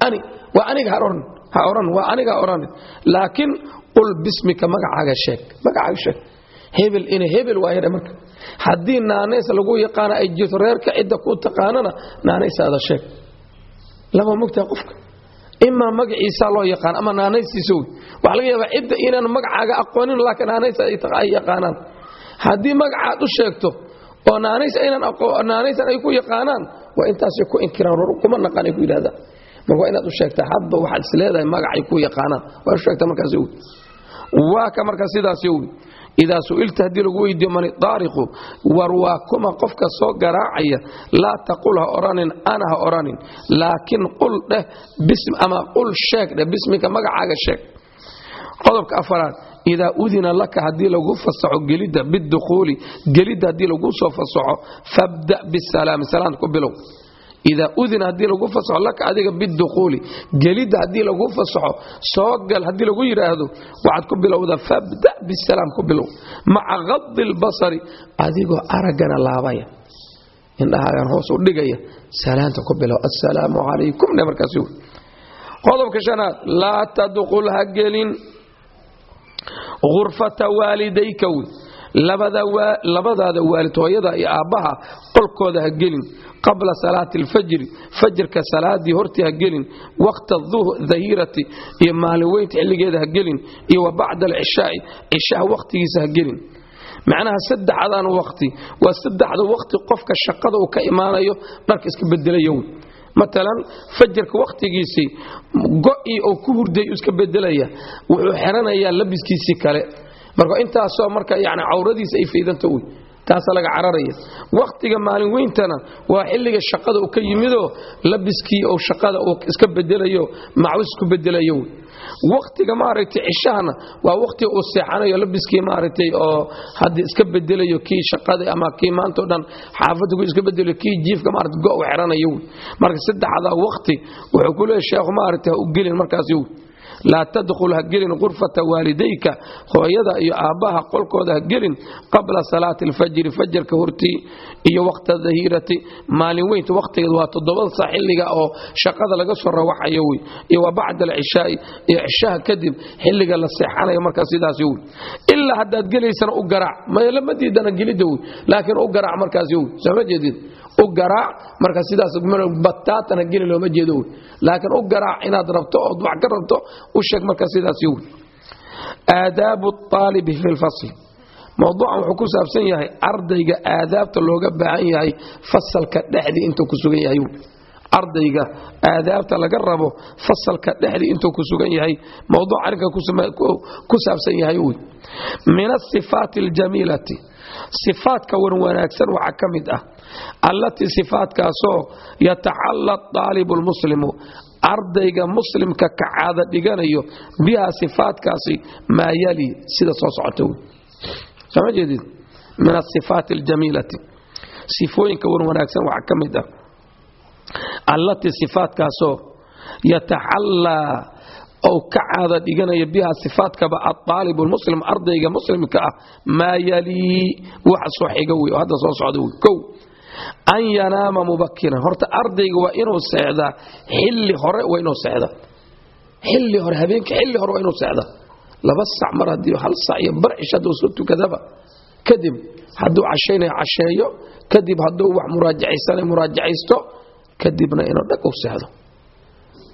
ani waa aniga ha oran waa aniga ha oranin laakiin qul bismika magacaaga sheeg magacaaga sheeg. Hebel ina hebel waa yadha marka. Haddii naanays lagu yaqaana ay jirto reerka cidda ku taqaanana naanaysaada sheeg. Lama mogtaha qofka. Imaa magaciisaa loo yaqaan ama naanaystiisa wey waxaa laga yaabaa cidda inaan magacaaga aqoonin laakiin naanaysa ay yaqaanaan. Haddii magacaad u sheegto oo naanaysan ay ku yaqaanaan waa intaasay ku inkiraan kuma naqaan ay ku yidhahdaan marka waa inaad u sheegtaa hadba waxaad is leedahay magacay ku yaqaanaan. Waa sheegta markaas wey waa ka marka sidaas wey idaa su'ilta haddii lagu weydiiyo mani daariqu war waa kuma qofka soo garaacaya laa taqul ha oranin ana ha oranin. Laakiin qul dheh ama qul sheeg dheh bismika magacaaga sheeg qodobka afaraad idaa udina laka haddii lagu fasaxo gelidda bidukhuuli gelidda haddii lagu soo fasaxo fabda bisalaami salaanta ku bilow. Idaa udina haddii lagu fasaxo laka adiga bidukhuuli gelidda haddii lagu fasaxo soo gal haddii lagu yidhaahdo waxaad ku bilowda fabda bisalaam ku bilow. Maca qadi lbasari adigoo araggana laabaya. Indhahaagan hoos u dhigaya salaanta ku bilow. Assalaamu calaykum markaas qodobka shanaad laa tadkhul ha gelin urfata waalidayka wy labadaada waalid hooyada iyo aabbaha qolkooda ha gelin. Qabla salaati alfajri fajrka salaadii hortii ha gelin. Waqta dahirati iyo maalin weynta xilligeeda ha gelin. Iyo wa bacda alcishaai cishaha waqtigiisa ha gelin. Macnaha saddexdan waqti waa saddexda waqti qofka shaqada uu ka imaanayo dharka iska bedelayo wy maalan fajarka wakhtigiisii go'ii oo ku hurday iska bedelaya wuxuu xeranayaa labiskiisii kale. Marka intaasoo marka yani cawradiisa ay faydanta wey taasa laga cararaya. Wakhtiga maalin weyntana waa xilliga shaqada uu ka yimidoo labiskii oo shaqada uu iska bedelayo macwis ku bedelayo. Wakhtiga maaragtay cishahana waa wakhtiga uu seexanayo labiskii maaragtay oo hadda iska bedelayo kii shaqada ama kii maantao dhan xaafadda ku iska bedelayo kii jiifka maaragtay go' u xeranayo marka saddexdaa wakhti wuxuu ku leeyahay sheekhu maaragtay ha u gelin markaasi wey laa tadkhul ha gelin qurfata waalidayka hooyada iyo aabbaha qolkooda ha gelin qabla salaati alfajri fajarka hortii iyo waqta dahirati maalin weynta wakhtigeed waa toddobada saa xilliga oo shaqada laga soo rawaxayo wey iyo wa bacda alcishaai iyo cishaha kadib xilliga la seexanayo markaa sidaasi wey ilaa haddaad gelaysana u garaac lama diidana gelidda wey laakiin u garaac markaasi wey sooma jeedid u garaac marka sidaas bataatana geli looma jeedo wey laakiin u garaac inaad rabto ood wax ka rabto u sheeg marka sidaas wey aadaabu aalibi fi lfasl. Mowduucan wuxuu ku saabsan yahay ardayga aadaabta looga baahan yahay fasalka dhexdii intuu ku sugan yahay. Ardayga aadaabta laga rabo fasalka dhexdii intuu ku sugan yahay. Mowduuc arrinka ku saabsan yahay wey min asifaati aljamiilati. Sifaadka wan wanaagsan waxaa ka mid ah ardayga muslimka ka caada dhiganayo bihaa sifaadkaasi maa yali sida soo socota wey sooma jeedid min asifaati aljamiilati sifooyinka wan wanaagsan waxaa ka mid ah. Allatii sifaadkaasoo yatacallaa ou ka caada dhiganayo bihaa sifaadkaba aaalib lmuslim ardayga muslimka ah maa yalii waxa soo xiga wey oo hadda soo socda wey kow an yanaama mubakiran horta ardayga waa inuu seexdaa xilli hore waa inuu seexdaa xilli hore habeenka xilli hore waa inuu seexdaa laba sac mar haddii hal sac iyo bar cish hadduu soo tukadaba kadib hadduu cashaynayo casheeyo kadib hadduu wax muraajacaysanayo muraajacaysto kadibna inuu dhag u seexdo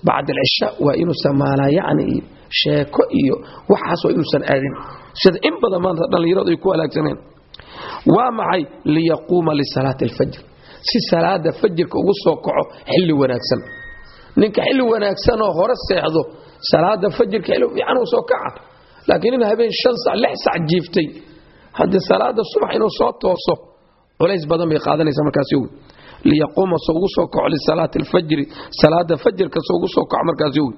bacd alcisha waa inuusan maalayacni iyo sheeko iyo waxaas waa inuusan aadin sida in badan maanta dhallinyaradu ay ku halaagsaneen waa maxay? Liyaquuma lisalaati alfajr. Si salaada fajirka ugu soo kaco xilli wanaagsan. Ninka xilli wanaagsanoo hore seexdo salaada fajirka xilli fiican uu soo kaca. Laakiin in habeen shan sac lix sac jiiftay haddii salaada subax inuu soo tooso culays badan bay qaadanaysa markaasi wey liyaquuma so ugu soo kaco lisalaati alfajri salaada fajirka so ugu soo kaco markaasi wey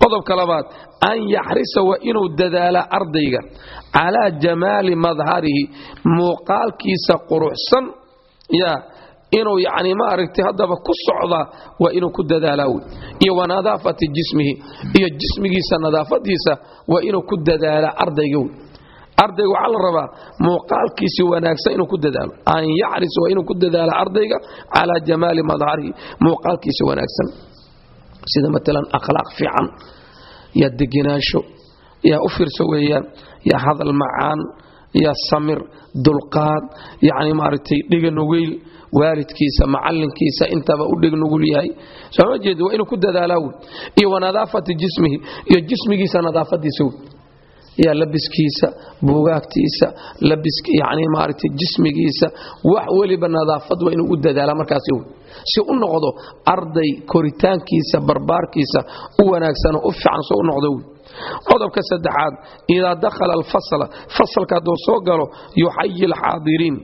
qodobka labaad an yaxrisa waa inuu dadaalaa ardayga calaa jamaali madharihi muuqaalkiisa quruxsan ya inuu yani maaragtay haddaba ku socdaa waa inuu ku dadaalaa wey iyo wa nadaafati jismihi iyo jismigiisa nadaafadiisa waa inuu ku dadaalaa ardayga wey ardayga waxaa la rabaa muuqaalkiisi wanaagsan inuu ku dadaalo an yaxris waa inuu ku dadaalo ardayga calaa jamaali madharihi muuqaalkiisa wanaagsan sida maalan akhlaaq fiican yaa degenaansho yaa u fiirso weeyaan yaa hadal macaan yaa samir dulqaad yani maaragtay dhiga nugeyl waalidkiisa macalinkiisa intaba u dhig nugul yahay. Sooma jeedi waa inuu ku dadaalaa wey iyo wa nadaafati jismihi iyo jismigiisa nadaafadiisa wey yaa labiskiisa buugaagtiisa yani maaragtay jismigiisa wax weliba nadaafad waa inuu u dadaala markaasi wey si u noqdo arday koritaankiisa barbaarkiisa u wanaagsanoo u fiican so u noqdo qodobka saddexaad idaa dakhala alfasla fasalka hadduu soo galo yuxayi alxaadiriin.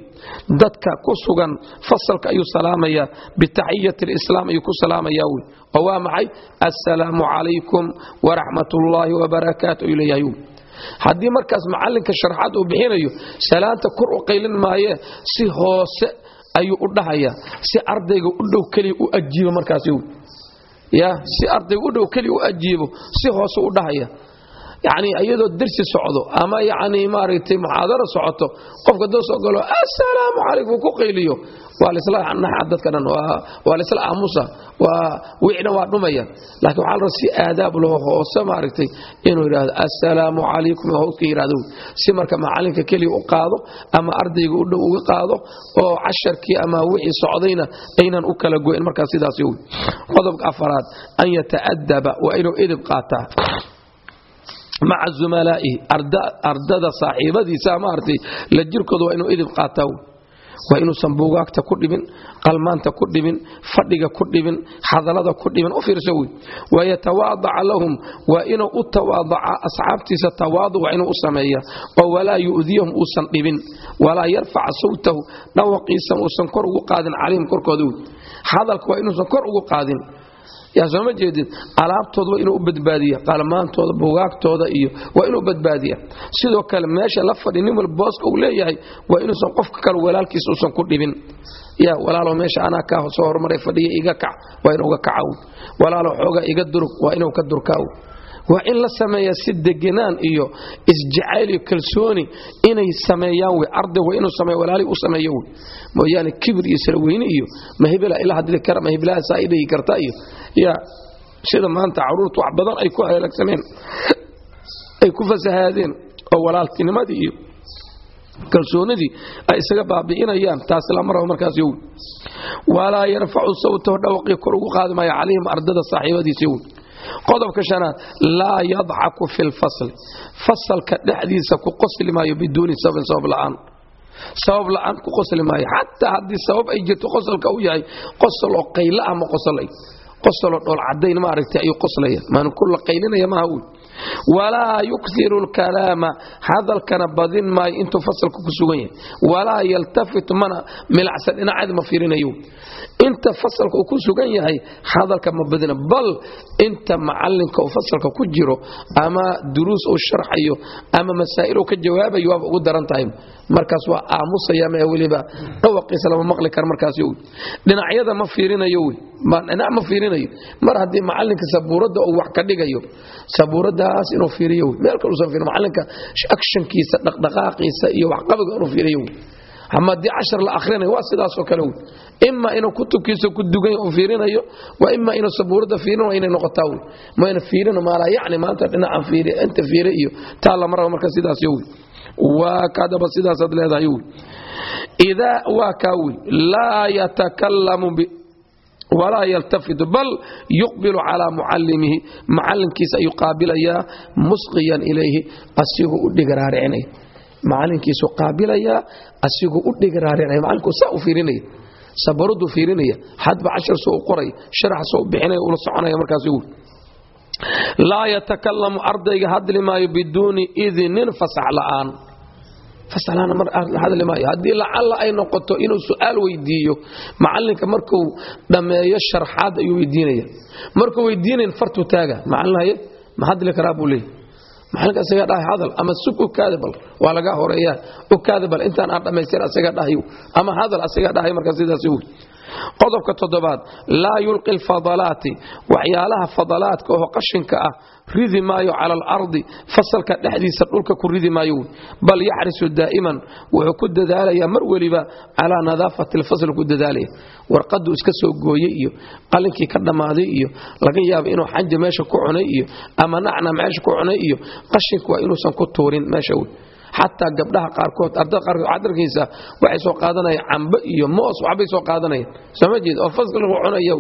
Dadka ku sugan fasalka ayuu salaamayaa bitaxiyati lislaam ayuu ku salaamayaa wey. Oo waa maxay? Assalaamu calaykum waraxmat ullaahi wabarakaatu ayuu leeyahay haddii markaas macalinka sharxaad uu bixinayo salaanta kor u qaylin maayee si hoose ayuu u dhahayaa si ardayga u dhow keliya u ajiibo markaas si ardayga u dhow keliya u ajiibo si hoose u dhahaya yani iyadoo dersi socdo ama yani maaragtay muxaadaro socoto qofka doo soo galo assalaamu calaykum ku qayliyo waa laisla naxa dadka dhan waa laisla aamusa waa wicna waa dhumaya. Laakiin waxaa la si aadaab loo hoose maaragtay inuu yidhaahdo assalaamu calaykum howska yidhahdo si marka macalinka keliya u qaado ama ardayga u dhow uga qaado oo casharkii ama wixii socdayna aynan u kala goyn markaas sidaas yow qodobka afaraad an yata'adaba waa inuu edib qaataa maca zumalaa'ihi ardada saaxiibadiisa maaragtay la jirkooda waa inuu idib qaataa waa inuusan buugaagta ku dhibin qalmaanta ku dhibin fadhiga ku dhibin hadallada ku dhibin u fiirso wey. Wayatawaadaca lahum waa inuu u tawaadaca asxaabtiisa tawaadu waa inuu u sameeya oo walaa yu'diyahum uusan dhibin walaa yarfaca sawtahu dhawaqiisan uusan kor ugu qaadin calayhim korkooda wey hadalka waa inuusan kor ugu qaadin yaa sooma jeedid alaabtooda waa inuu u badbaadiya qalmaantooda bugaagtooda iyo waa inuu badbaadiya. Sidoo kale meesha la fadhi nin wal booska uu leeyahay waa inuusan qofka kale walaalkiisa uusan ku dhibin. Ya walaalo meesha anaa kaa soo hormaray fadhiya iga kac waa inuu ga kacaw. Walaalo xooga iga durug waa inuu ka durkaaw waa in la sameeya si degenaan iyo isjacayl iyo kalsooni inay sameeyaan wey arday waa inuu sameeyo walaali u sameeyo wey mooyaane kibir iyo salaweyne iyo mahibela ila hadli kara mahibelaha saa i dhigi karta iyo ya sida maanta carruurta wax badan ay ku halaagsameen ay ku fasahaadeen oo walaaltinimadii iyo kalsoonidii ay isaga baabi'inayaan taas lama rabo markaas yow. Walaa yarfacu sawtahu dhawaqii kor ugu qaadi maayo calayhim ardada saaxiibadiisa yow qodobka shanaad laa yadcaku fi lfasli fasalka dhexdiisa ku qosli maayo biduuni sababin sabab la'aan. Sabab la'aan ku qosli maayo. Xataa haddii sabab ay jirto qosolka u yahay qosol oo qayla ma qosolay qosoloo dhool cadayn ma aragtay ayuu qoslaya maan kulla qaylinaya maaha wey walaa yuksiru lkalaama hadalkana badin maayo intuu fasalka ku sugan yahay. Walaa yaltafit mana milacsan dhinaceed ma fiirinayo. Inta fasalka uu ku sugan yahay hadalka ma badina. Bal inta macalinka uu fasalka ku jiro ama duruus uu sharxayo ama masaa'il ka jawaabayo waaba ugu daran tahay. Markaas waa aamusaya mee weliba. Dhawaqiisa lama maqli kara markaas dhinacyada ma fiirinayo. Dhinac ma fiirinayo. Mar haddii macalinka sabuuradda uu wax ka dhigayo sabuuradaas inuu fiiriyo. Meel kaluusan fiirin macalinka akshankiisa dhaqdhaqaaqiisa iyo waxqabiga inuu fiiriyo. Ama haddii cashar la akhrinayo waa sidaasoo kale wey. Ima inuu kutubkiisa ku dugan uu fiirinayo waa ima inuu sabuurada fiirin waa inay noqotaa wey. Mayna fiirin maalaa yacni maanta dhinacan fiiri inta fiiri iyo taa lama rabo marka sidaas yo wey. Waa kadaba sidaasaad leedahay wey. Idaa waa kaa wey. Laa yatakalamu walaa yaltafitu bal yuqbilu calaa mucalimihi macalinkiisa ayuu qaabilayaa musqiyan ilayhi asigoo u dhigraaricinaya macalinkiisu qaabilayaa asigoo u dhigraaricinaya macalinku saa u fiirinaya sabaradu fiirinaya hadba cashar soo u qoraya sharax soo u bixinaya ula soconaya markaas wy laa yatakalamu ardayga hadli maayo biduuni idinin fasax la'aan hadli maayo. Haddii lacalla ay noqoto inuu su'aal weydiiyo macalinka markuu dhammeeyo sharxaad ayuu weydiinaya markuu weydiinayn fartu taaga. Macalin haye ma hadli karaa buu leeyahy macalinka isagaa dhahay hadal ama sug ukaada bal waa laga horeeyaa. Ukaada bal intaan aan dhammaystir asagaa dhahay ama hadal asagaa dhahay marka sidaas wey. Qodobka toddobaad laa yulqi alfadalaati. Waxyaalaha fadalaadka oo qashinka ah ridi maayo cala alardi fasalka dhexdiisa dhulka ku ridi maayo. Bal yaxrisu daa'iman wuxuu ku dadaalayaa mar weliba calaa nadaafati alfasl ku dadaalaya warqaddu iska soo gooyey iyo qalinkii ka dhammaaday iyo laga yaaba inuu xanja meesha ku cunay iyo ama nacna meesha ku cunay iyo qashinka waa inuusan ku tuurin meesha wey xataa gabdhaha qaarkood ardada qaarkood waxaad arkaysaa waxay soo qaadanayaan cambo iyo moos waxbay soo qaadanayaan. Soo ma jeed oo fasal lagu cunaya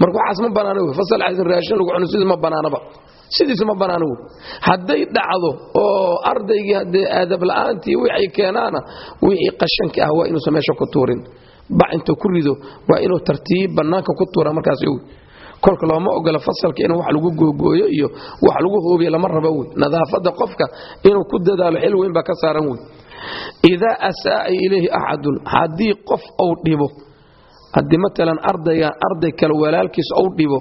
marka waxaas ma banaana wey fasal raashin lagu cuno sidii ma banaanaba sidiisa ma banaana wey hadday dhacdo oo ardaygii haddee aadab la'aantii wixii keenaana wixii qashanka ah waa inuusan meesha ku tuurin. Bac intuu ku rido waa inuu tartiib bannaanka ku tuura markaas wey kolka looma ogola fasalka in wax lagu googooyo iyo wax lagu hoobiyo lama rabo wey nadaafada qofka inuu ku dadaalo xil weyn baa ka saaran wey idaa asaaa ilayhi axadun haddii qof ou dhibo haddii matalan ardayga arday kale walaalkiis ou dhibo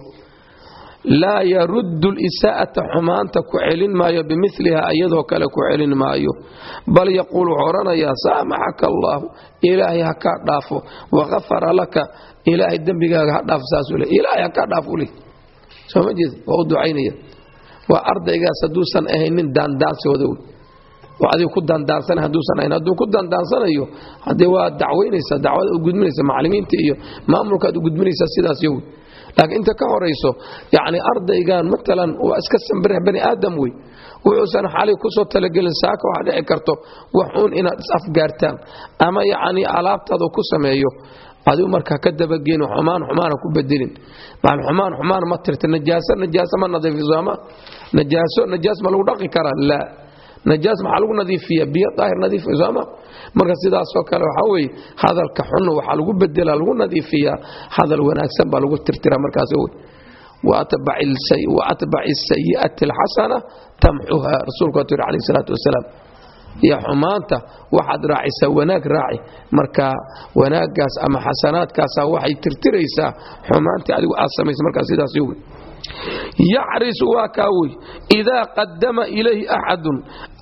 laa yaruddu lisaa'ata xumaanta ku celin maayo bimiliha iyadoo kale ku celin maayo. Bal yaquul wuxuu odhanayaa saamaxaka allaahu ilaahay ha kaa dhaafo wakafara laka ilaahay dembigaaga ha dhaafo saasuu le ilaahay ha kaa dhaafo le soo ma jeed waa u ducaynaya. Waa ardaygaas hadduusan ahaynin daandaansooda wey. Oo adiga ku daandaansana hadduusan ahayn hadduu ku daandaansanayo haddee waa dacwaynaysaa dacwada u gudminaysa macallimiinta iyo maamulkaad u gudminaysaa sidaas yow laakiin inta ka horayso yani ardaygan matalan waa iska sambirix bani aadam wey. Wuxuusan xalay ku soo talagelin saaka waxa dhici karto wax uun inaad is-afgaartaan ama yacni alaabtaada ku sameeyo adigu markaa ka dabageeni xumaan xumaana ku bedelin xumaan xumaan ma tirta najaaso najaaso ma nadiifisooma najaaso najaas ma lagu dhaqi karaa? Laa najaas maxaa lagu nadiifiya biyo daahir nadiif sooma marka sidaasoo kale waxaa weye hadalka xunna waxaa lagu bedela lagu nadiifiyaa hadal wanaagsan baa lagu tirtira markaas wey waatbaci sayi'ati alxasana tamxuha rasuulku waatu yidhi alayh salaatu wasalaam iyo xumaanta waxaad raacisaa wanaag raaci. Marka wanaaggaas ama xasanaadkaasa waxay tirtiraysaa xumaantii adigu aad samaysa. Markaa sidaas wey yacrisu waa kaa wey idaa qadama ilayhi axadun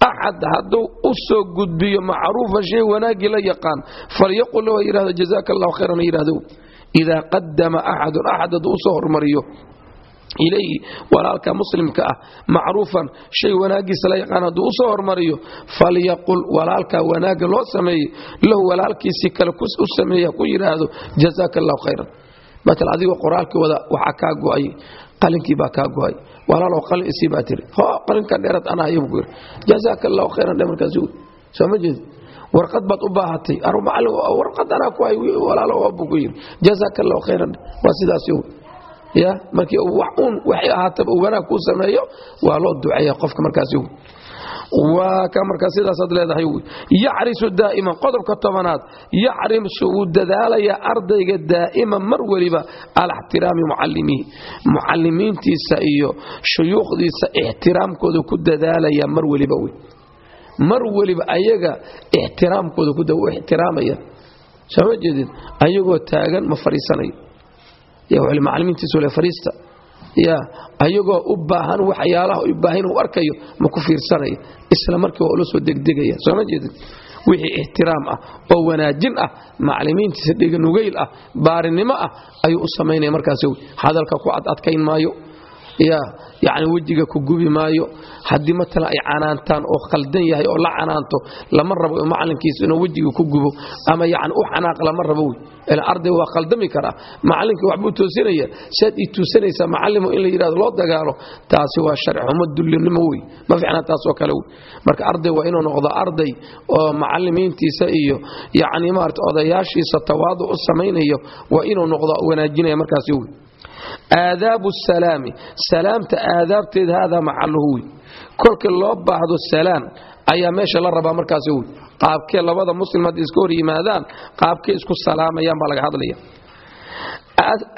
axad hadduu u soo gudbiyo macruufa shay wanaaggii la yaqaan falyaqul lahu yidhahdo jazaaka allahu khayran yidhahdo. Idaa qadama axadun axad hadduu u soo hormariyo ilayhi walaalka muslimka ah macruufan shay wanaagiisa la yaqaan hadduu u soo hormariyo falyaqul walaalka wanaagga loo sameeyey lahu walaalkiisii kale u sameeya ku yidhaahdo jazaaka allahu khayran. Matal adigoo qoraalkii wada waxaa kaa go'ay qalinkii baa kaa go'ay. Walaalow qalin isii baa tiri. Ho qalinka dheerad anaa ayabu ku yidhi jazaaka allahu khayran dhe markaas soo ma jeedi? Warqad baad u baahatay. Macallin warqad anaa ku hay walaalo buu ku yidhi jazaaka allahu khayran waa sidaas wey ya markii un waxay ahaataba uu wanaag kuu sameeyo waa loo duceeya qofka markaas wey waa ka markaa sidaasaad leedahay wy yacrisu daa'iman qodobka tobanaad yacrisu wuu dadaalayaa ardayga daa'iman mar weliba ala ixtiraami mucalimihi mucalimiintiisa iyo shuyuukhdiisa ixtiraamkooda ku dadaalaya mar weliba wey mar weliba ayaga ixtiraamkooda ku ixtiraamaya. Soo ma jeedid ayagoo taagan ma fadhiisanayo macalimiintiisu le fadhiista ya ayagoo u baahan waxyaalaha u baahan u arkayo ma ku fiirsanaya isla markii waa ula soo degdegaya. Sooma jeedin? Wixii ixtiraam ah oo wanaajin ah macalimiintiisa dhiganugayl ah baarinimo ah ayuu u samaynaya markaas hadalka ku adadkayn maayo wejiga ku gubi maayo. Haddii matalan ay canaantaan oo khaldan yahay oo la canaanto lama rabo macalinkiisa inuu wejiga ku gubo. Ama yani u xanaaq lama rabo wey. Arday waa khaldami karaa. Macalinkii waxbuu toosinaya. Saad ii tuusanaysaa macalimo in la yidhahdo loo dagaalo taasi waa sharci xumo dullinimo wey. Ma fiicna taasoo kale wey. Marka arday waa inuu noqdo arday oo macalimiintiisa iyo yani maarata odayaashiisa tawaadu u samaynayo waa inuu noqdo wanaajinaya markaasi wey aadaabu salaami salaamta aadaabteeda haadaa wey kolkii loo baahdo salaam ayaa meesha la rabaa markaas wey qaabkee labada muslim hadday iska hor yimaadaan qaabkee isku salaamayaan baa laga hadlaya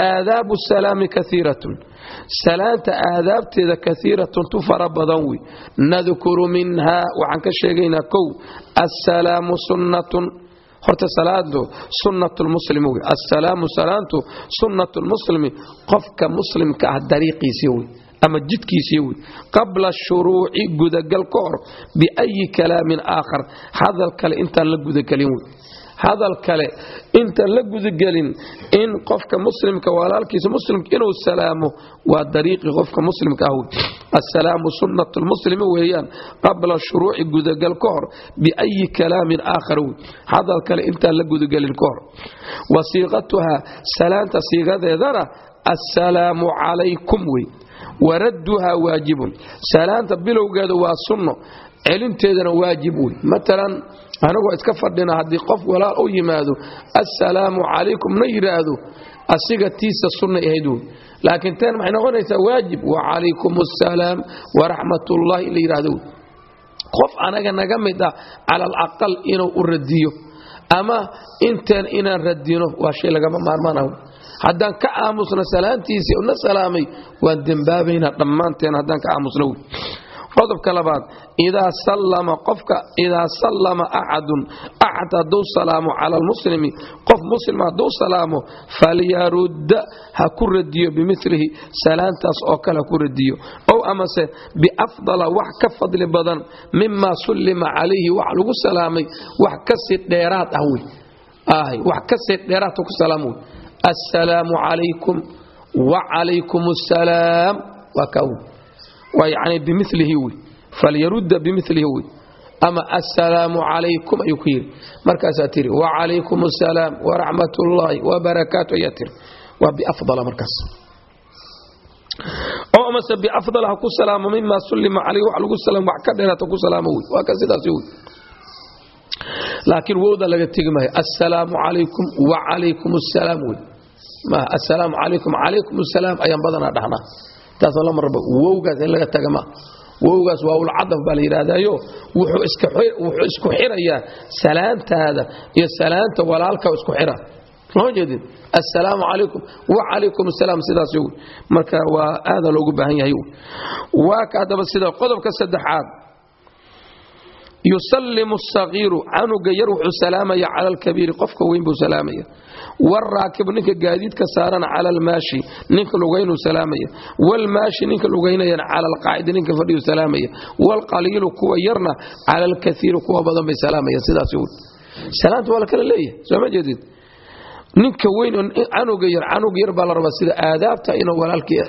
aadaabu salaami kaiiratun salaanta aadaabteeda kaiiratun tu fara badan wey nadkuru minhaa waxaan ka sheegaynaa kow assalaamu sunnatun horta salaadu sunnat lmuslim wey assalaamu salaantu sunnat lmuslimi qofka muslimka ah dariiqiisii wey ama jidkiisii wey qabla shuruuci gudagal ka hor biayi kalaamin aakhar hadal kale intaan la gudagelin wey hadal kale intaan la gudagelin in qofka muslimka walaalkiisa muslimka inuu salaamo waa dariiqi qofka muslimka ah. Assalaamu sunnatu lmuslimi weeyaan qabla shuruuci gudagal ka hor biayi kalaamin aakhar. Wey hadal kale intaan la gudagelin ka hor wa salaanta siigadeedana assalaamu calaykum wey. Waradduhaa waajibun. Salaanta bilowgeeda waa sunno celinteedana waajib wey. Matalan anagoo iska fadhina haddii qof walaal u yimaado assalaamu calaykum na yidhaahdo asiga tiisa sunnay ahayd. Wey laakiin teen maxay noqonaysaa waajib. Wacalaykum assalaam waraxmatullahi in la yidhahdo wey qof anaga naga mid ah cala alaqal inuu u radiyo ama inteen inaan radino waa shay lagama maarmaan ah. Haddaan ka aamusna salaantiisii na salaamay waan dembaabaynaa dhammaanteen haddaan ka aamusna wey qodobka labaad idaa sallama qofka idaa sallama axadun axad hadduu salaamo cala almuslimi qof muslima hadduu salaamo falyarudda ha ku radiyo bimilihi salaantaas oo kale ha ku radiyo. Ow amase biafdala wax ka fadli badan mima sullima calayhi wax lagu salaamay wax ka sii dheeraad ah wey. Wax ka sii dheeraad ku salaam wey. Assalaamu calaykum wacalaykum assalaam. Waa kaa wey bimilihi wey falyarudda bimilihi wey ama assalaamu calaykum ayuu ku yidhi markaasaa tiri wacalaykum assalaam waraxmat ullaahi wabarakaatu ayaa tiri. Waa biafdala markaas. Oo amase biafdal ha ku salaamo mima sullima calayhi wax lagu salaam wax ka dheeraata ku salaamo wey waa ka sidaasi wey laakiin wowda laga tegi maayo assalaamu calaykum wacalaykum assalaam wey maaha assalaamu calaykum calaykum assalaam ayaan badanaa dhahnaa taasoo lama rabo wowgaas in laga taga maa wowgaas waa ulcadaf baa la yidhaahdayo wuxuu isku xirayaa salaantaada iyo salaanta walaalka isku xira. Lama jeedin. Assalaamu calaykum. Wacalaykum assalaam sidaas wey marka waa aada loogu baahan yahay waa ka haddaba sida qodobka saddexaad. Yusallimu asagiiru canuga yar wuxuu salaamaya cala alkabiiri qofka weyn buu salaamaya waalraakibu ninka gaadiidka saarana cala almaashi ninka lugaynuu salaamaya. Waalmaashi ninka lugaynayana cala alqaacidi ninka fadhiyu salaamaya. Waalqaliilu kuwa yarna cala alkaiiri kuwa badan bay salaamayaan sidaas wey salaanta waa la kala leeyahay soo ma jeedid? Ninka weyn canuga yar canug yar baa la rabaa sida aadaabta inuu walaalkii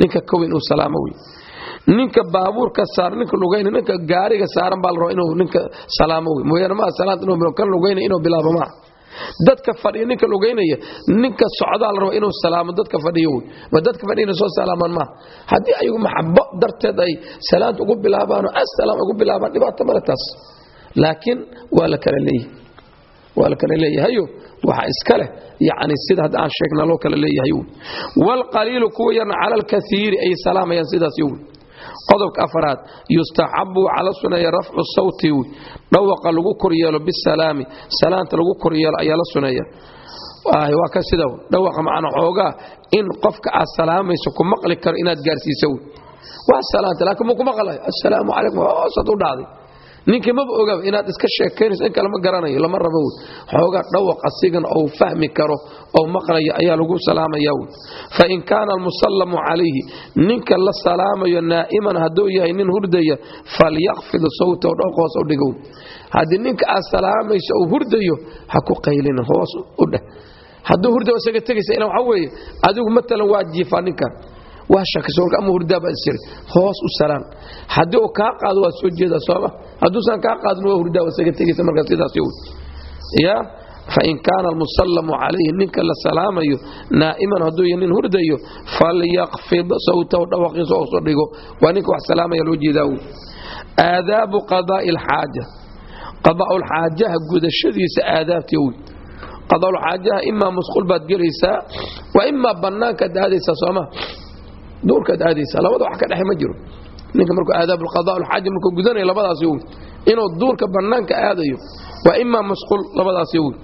ninka ka weyn uu salaamo wey ninka baabuurka saar ninka lugayna ninka gaariga saaran baa la rabaa inuu ninka salaamo wey mooyaane maa salaanta inuu kan lugayna inuu bilaabo maa dadka fadhiya ninka lugaynaya ninka socdaa la rabaa inuu salaamo dadka fadhiyo wey ma dadka fadhiyana soo salaamaan maaha haddii ayagu maxabo darteed ay salaanta ugu bilaabaanoo assalaam ugu bilaabaan dhibaato male taas. Laakiin waa la kala leeyahay. Waa la kala leeyahayo waxa iska leh. Yani sida hadda aan sheegna loo kala leeyahay waalqaliilu kuwa yarna cala alkaiiri ay salaamayaan sidaas yowy qodobka afaraad yustaxabu waxaa la suneeya rafcu sawti dhawaqa lagu koryeelo bisalaami salaanta lagu koryeelo ayaa la suneeya waa ka sida dhawaqa macna xoogaa in qofka aad salaamayso ku maqli karo inaad gaarsiisa wy waa salaanta laakiin muu ku maqlayo assalaamu calaykum. Hoosad u dhacday ninkii maba ogaaba inaad iska sheekaynayso in kale ma garanayo lama rabo wey xoogaa dhawaq asigana ou fahmi karo ou maqlaya ayaa lagu salaamaya wey fain kaana almusallamu calayhi ninka la salaamayo naa'iman hadduu yahay nin hurdaya falyakfid sawtahu dhowq hoos u dhigo haddii ninka aad salaamayso uu hurdayo ha ku qaylina hoos u dheh. Hadduu hurda isaga tegaysa ila waxaa weeye adigu matalan waa jiifaa ninkan ama hurdaabaa isjira hoos u salaan haddii uu kaa qaado waa soo jeedaa sooma hadduusan kaa qaadin waa hurdaa isaga tegaysa markaa sidaas ya? Fain kaana almusallamu calayhi ninka la salaamayo naa'iman hadduu nin hurdayo falyakfid sawtahu dhawaqiisa hoos u dhigo. Waa ninka wax salaamaya loo jeedaa aadaabu qadaa'i alxaaja. Qadaa'ulxaajaha gudashadiisa aadaabtii wey qadaa'ulxaajaha imaa musqul baad gelaysaa waa imaa bannaankaad aadaysaa sooma duurkaad aadaysaa labada wax ka dhexe ma jiro. Ninka markuu aadaabulqadaaulxaaja markuu gudanayo labadaasi wey inuu duurka bannaanka aadayo waa imaa masquul labadaasi wey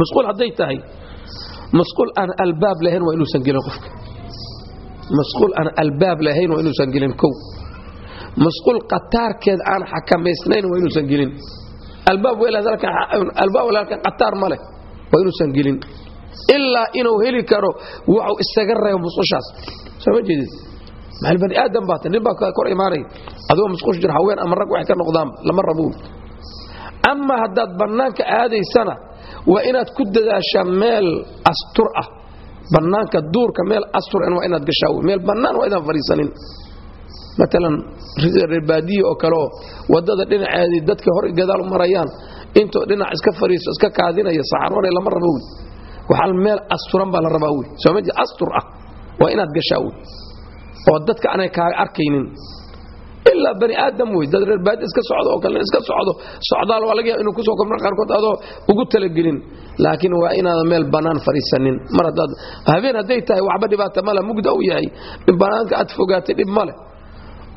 masquul hadday tahay masquul aan albaab lahayn waa inuusan gelin qofka. Masquul aan albaab lahayn waa inuusan gelin kow. Masquul qataarkeed aan xakamaysnayn waa inuusan gelin. Albaab walaalkan qataar ma leh waa inuusan gelin. Ilaa inuu heli karo waxuu isaga reebo musqushaas soo ma maxal bani ama rag waxay aadaysana waa inaad ku dadaashaa meel astur ah. Bannaanka duurka meel astur waa inaad gashaa. Meel bannaan waa inaan fadhiisanin. Maalan reerbaadiye oo kaleoo waddada dhinaceedii dadka hor gadaal marayaan intoo dhinac iska fadhiiso iska kaadinaya saxaroonay lama rabo. Wey waxaa meel asturan baa la rabaa wey. Sooma jeed astur ah waa inaad gashaa wey oo dadka aanay kaaga arkaynin. Ilaa bani aadam wey dad reer baadi iska socdo oo kale iska socdo. Socdaal waa laga yaaba inuu ku soo komar qaarkood adoo ugu talagelin. Laakiin waa inaadan meel bannaan fadhiisanin mar haddaad habeen hadday tahay waxba dhibaata male mugda u yahay. In bannaanka aad fogaatay dhib male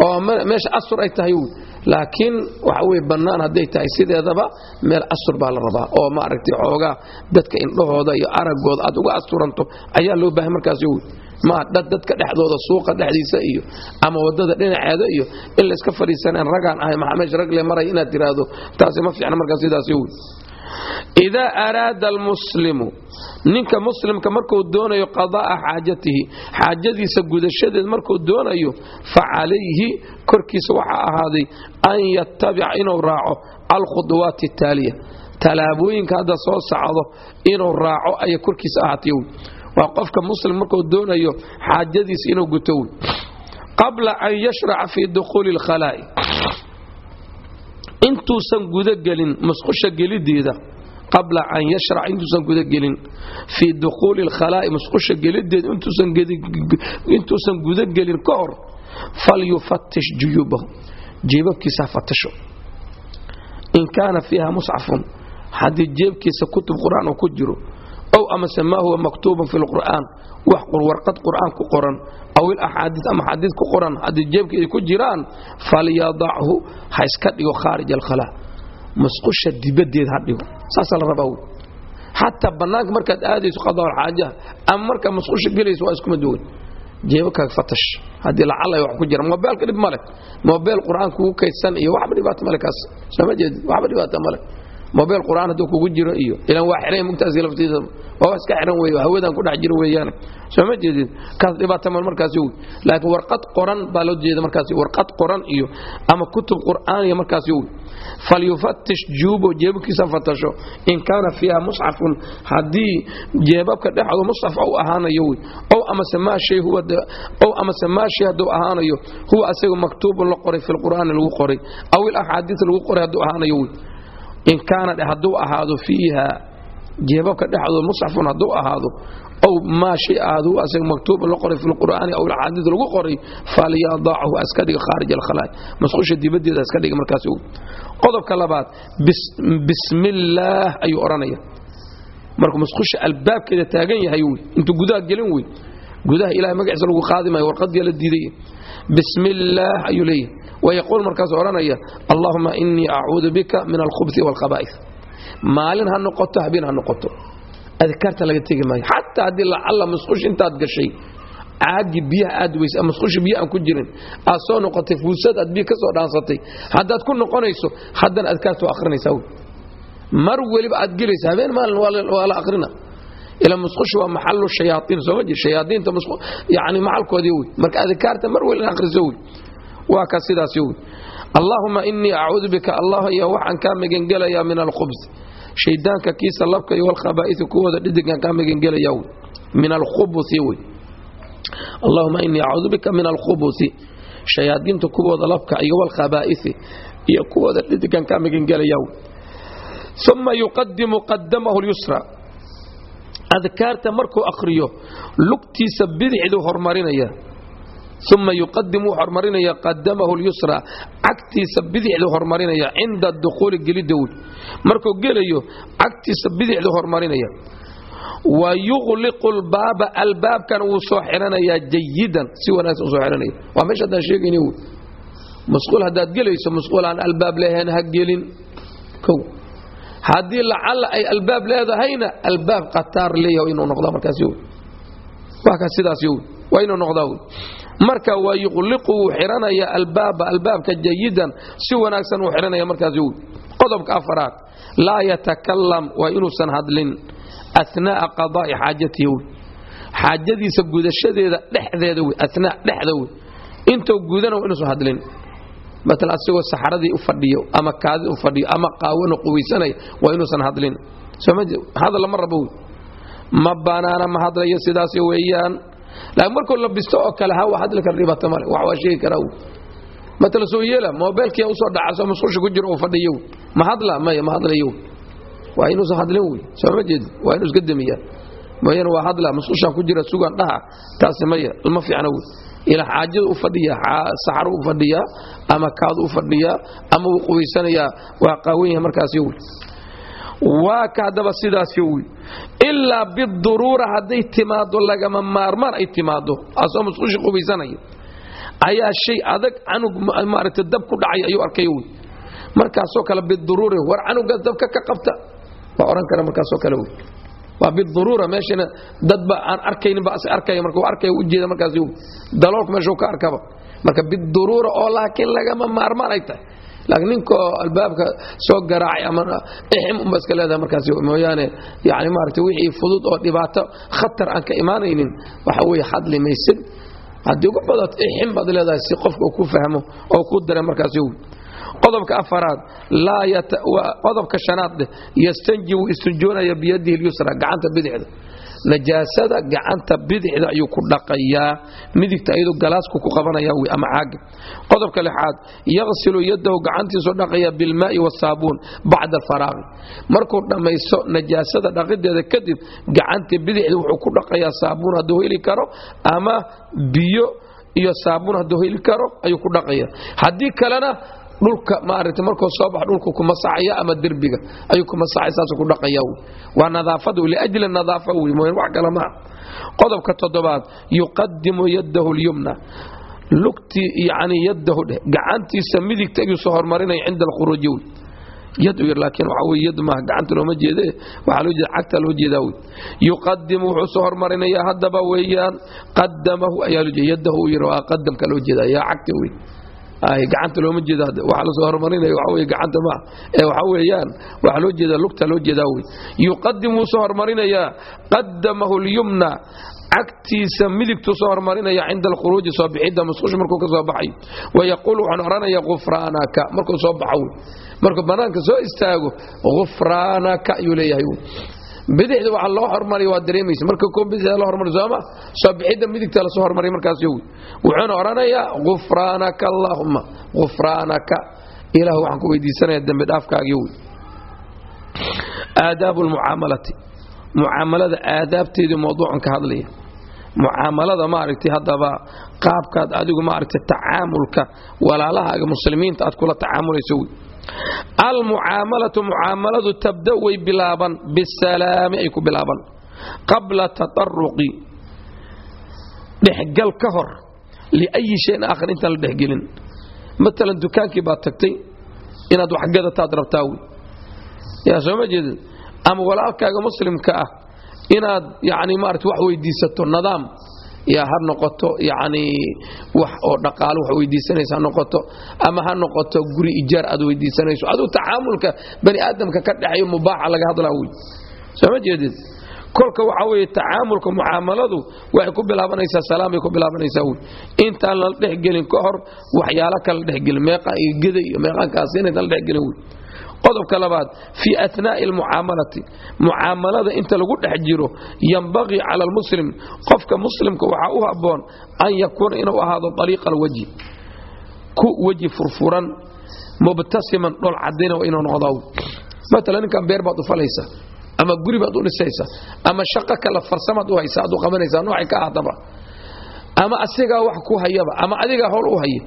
oo meesha astur ay tahay wey. Laakiin waxa weye bannaan hadday tahay sideedaba meel astur baa la rabaa. Oo maaragtay xoogaa dadka indhahooda iyo araggooda aad uga asturanto ayaa loo baahay markaas wey ma dadka dhexdooda suuqa dhexdiisa iyo ama waddada dhinaceeda iyo in layska fadhiisanaan ragaan ahay maxaa meesha rag maray inaad tiraahdo? Taasi ma fiicna markaa sidaas wey idaa araada almuslimu ninka muslimka markuu doonayo qada'a xaajatihi xaajadiisa gudashadeed markuu doonayo fa calayhi korkiisa waxaa ahaaday an yatabica inuu raaco alkhuduwaati ataaliya tallaabooyinka hadda soo sacdo inuu raaco ayay korkiisa ahaatay waa qofka muslim markuu doonayo xaajadiisa inuu guto qabla an yashraca fii dukhuuli اlkhalaa'i intuusan gudagelin musqusha gelideeda qabla an yashrac intuusan gudagelin. Fii dukhuuli اlkhalaa'i musqusha gelideeda intuusan gudagelin ka hor falyufatish juyuubahu. Jeebabkiisa ha fatasho. In kaana fiiha musxafun haddii jeebkiisa kutub qur'aan oo ku jiro ow amase maa huwa maktuubun fi lqur'aan wax warqad qur'aan ku qoran aw ilaxaadiis ama xadiid ku qoran haddii jeebka ay ku jiraan falyadachu ha iska dhigo khaarij alkhalaa musqusha dibadeed ha dhigo saasaa la rabaa wey xataa bannaanka markaad aadayso qadaalxaajaha ama markaa musqusha gelayso waa iskuma duwan jeebakaaga fatash haddii lacalay wax ku jira mobeelka dhib male mobeel qur'aan kugu kaydsan iyo waxba dhibaato male kaas sooma jeedid waxba dhibaato male mobeel qur'aan hadduu kugu jiro iyo ilan waa xiran mugtaasi laftiisa waa iska xiran weeye hawadan ku dhex jiro weeyaane. Soo ma jeedid kaas dhibaata mal markaasi wey laakiin warqad qoran baa loo jeeda markaasi warqad qoran iyo ama kutub qur'aaniya markaasi wey falyufatish juubo jeebabkiisa fatasho. In kaana fiiha musxafun haddii jeebabka dhexdooda musxaf ou ahaanayo wey ow amase maashay huwa ow amase maashay hadduu ahaanayo huwa asaga maktuubun la qoray fi lqur'aani lagu qoray. Aw ilaxaadiis lagu qoray hadduu ahaanayo wey in kaana hadduu ahaado fiiha jeebabka dhexdooda musxafun hadduu ahaado ow maa shay ahaado asaga maktuuban la qoray fi lqur'aani aw alxaadiis lagu qoray falyadachu iska dhiga khaarij alkhalaa'i masqusha dibaddeeda iska dhiga markaas qodobka labaad bismillaah ayuu odhanaya markuu masqusha albaabkeeda taagan yahay wey intuu gudaha gelin wey gudaha ilahay magaciisa lagu qaadi maayo warqadii la diiday. Bismillaah ayuu leeyahay. Wayaquul markaas odhanaya allahuma inii acuudu bika min alkhubsi waalkhaba'is maalin ha noqoto habeen ha noqoto. Adkaarta laga tegi maayo. Xataa haddii lacalla musqush intaad gashay caagi biyaha aad weysa musqusha biyo aan ku jirin aad soo noqotay fuusad aad biyo ka soo dhaansatay haddaad ku noqonayso haddana adkaarta waa akhrinaysaa. Mar weliba aad gelaysa habeen maalin waa la akhrina ila musqusha waa maxalu shayaaiin sooma jir shayaadiinta yani maxalkoodii wey. Marka adkaarta mar in akhriso wey. Waa ka sidaasi wey. Allaahuma inii acuudu bika allah ya waxaan kaa magangelayaa min alkhubs. Shaydaanka kiisa labka iyo walkhabaaisi kuwooda dhidigan kaa magangelaya wey. Min alkhubusi wey. Allahuma inii acuudu bika min alkhubusi shayaadiinta kuwooda labka iyo walkhabaa'isi iyo kuwooda dhidigan kaa magangelaya wey. Uma yuqadimu qadamahu lyusra adkaarta markuu akhriyo lugtiisa bidixduu hormarinaya uma yuqadim wuu hormarinaya qadamahu lyusra cagtiisa bidixdu hormarinaya cinda dukhuuli gelidda wey markuu gelayo cagtiisa bidixdu hormarinaya wa yuqliqu lbaaba albaabkan wuu soo xiranayaa jayidan si wanaagsan soo xiranaya waa meesha haddaan sheegayni wey masquul haddaad gelayso masquul aan albaab lehayn ha gelin kow haddii lacalla ay albaab leedahayna albaab qataar leeyahay inuu noqdaa markaas wey waa inuu noqdaa wey marka waa yuqliqu wuu xiranaya albaaba albaabka jayidan si wanaagsan uu xiranaya markaas wey qodobka afaraad laa yatakalam waa inuusan hadlin. Anaa'a qadaa'i xaajatihi wey xaajadiisa gudashadeeda dhexdeeda wey anaa dhexda wey intuu gudana waa inuusan hadlin maala asigoo saxaradii u fadhiyo ama kaadii u fadhiyo ama qaawano quwaysanaya waa inuusan hadlin. Hadal ma rabo ma banaana ma hadlayo sidaas weeyaan. Laakiin markuu labisto oo kale hawa hadli kara dhibaato male wax waa sheegi karaa matala soo yeela mobilkii u soo dhacaso musqusha ku jiro oo fadhiyo ma hadla maya ma hadlayo waa inuusan hadlin wey. Soo ma jeedi waa inuu iska demiyaa mooyaane waa hadla musqushaan ku jira sugan dhaha? Taasi maya ma fiicna wey ila xaajada u fadhiya saxaro u fadhiyaa ama kaadu u fadhiyaa ama wuu qubaysanayaa waa qaawan yahay markaasi wey waa ka haddaba sidaasi wey ilaa biduruura hadday timaado lagama maarmaan ay timaado asoo musqushi qubaysanaya ayaa shay adag canug maaragta dab ku dhacay ayuu arkaya wey markaasoo kale biduruuri war canugaas dabka ka qabta waa odhan kara markaasoo kale wey waa biduruura meeshana dadba aan arkaynin ba arkaya marka arkaya ujeeda markaasi daloolku meesha ka arkaba. Marka biduruura oo laakiin lagama maarmaan ay tahay laakiin ninkoo albaabka soo garaacay ama ixim unba iska leedahay markaasi mooyaane yani maaragtay wixii fudud oo dhibaato khatar aan ka imaanaynin waxa weeye hadli maysid. Haddii ugu badato ixim baad leedahay si qofka ku fahmo oo ku dare markaasi qodobka afaraad qodobka shanaad dheh yastanji wuu istinjoonaya biyadihi lyusra gacanta bidixda. Najaasada gacanta bidixda ayuu ku dhaqayaa midigta ayadoo galaasku ku qabanaya wy ama caaga qodobka lixaad yaqsilu yadahu gacantiisu dhaqaya bilmaai wasaabuun bacda faraaqi markuu dhammaysto najaasada dhaqideeda kadib gacanta bidixda wuxuu ku dhaqayaa saabuun hadduu heli karo ama biyo iyo saabuun hadduu heli karo ayuu ku dhaqaya. Haddii kalena dhulka maaragtay markuu soo baxo dhulku ku masaxaya ama derbiga ayuu ku masaxay saasuu ku dhaqaya waa nadaafada liajli nadaafa wey mooyaan wax kale maaha qodobka toddobaad yuqadimu yadahu lyumna lugtii yacni yadahu dheh gacantiisa midigta ayuu soo hormarinaya cinda alkhuruuji wey yad yar laakiin waxa wey yad maaha gacanta looma jeede. Waxaa loo jeeda cagta loo jeedaa wey yuqadimu wuxuu soo hormarinayaa haddaba weeyaan qadamahu ayaa loo jeeda yadahu uu yidhi waa qadamka loo jeedaa yaa cagta wey gacanta looma jeeda waxa la soo hormarinaya waxa wey gacanta maaha ee waxa weeyaan waxa loo jeedaa lugta loo jeedaa wey yuqadim soo hormarinayaa qadamahu lyumna cagtiisa midigtuu soo hormarinaya cinda alkhuruuji soo bixidda musqusha markuu ka soo baxayo wayaquul waxaan odhanaya gufraanaka markuu soo baxo markuu bannaanka soo istaago gufraanaka ayuu leeyahay bidixda waxa loo hormariya waa dareemaysa. Marka koo bidixda loo hormariyo sooma soo bixidda midigta la soo hormariya markaas yow wuxuuna odhanayaa gufraanaka allaahumma gufraanaka. Ilaahu waxaan ku weydiisanayaa dembi dhaafkaagii wey aadaabu lmucaamalati mucaamalada aadaabteedii mawduucan ka hadlaya. Mucaamalada maaragtay haddaba qaabkaad adigu maaragtay tacaamulka walaalahaaga muslimiinta aad kula tacaamulayso wey almucaamalatu mucaamaladu tabda way bilaaban bisalaami ay ku bilaaban. Qabla tataruqi dhexgal ka hor liayi shayin aakhar intaan la dhexgelin. Maalan dukaankii baad tagtay inaad wax gadataad rabtaa wey yaa soo ma jeedid ama walaalkaaga muslimka ah inaad yani maarata wax weydiisato nadaam yaa ha noqoto yani wax oo dhaqaalo wax weydiisanaysa ha noqoto ama ha noqoto guri ijaar aad weydiisanayso aduu tacaamulka bani aadamka ka dhexeeyo mubaaxa laga hadlaa wey soo ma jeedid? Kolka waxa weeye tacaamulka mucaamaladu waxay ku bilaabanaysaa salaamay ku bilaabanaysaa wey intaan la dhexgelin ka hor waxyaalo kala dhexgelin meeqaan iyo geda iyo meeqaan kaasina intaan la dhexgelin wey qodobka labaad fii atnaa'i almucaamalati mucaamalada inta lagu dhex jiro yambaqii cala almuslim qofka muslimka waxaa u habboon an yakuuna inuu ahaado ariiqa alwajhi ku weji furfuran mubtasiman dhol cadayna waa inuu noqdaa maala ninkan beer baad u falaysa ama guri baad u dhisaysa ama shaqo kale farsamaad u haysa aad u qabanaysaa noocay ka ahataba ama asigaa wax ku hayaba ama adigaa howl u haya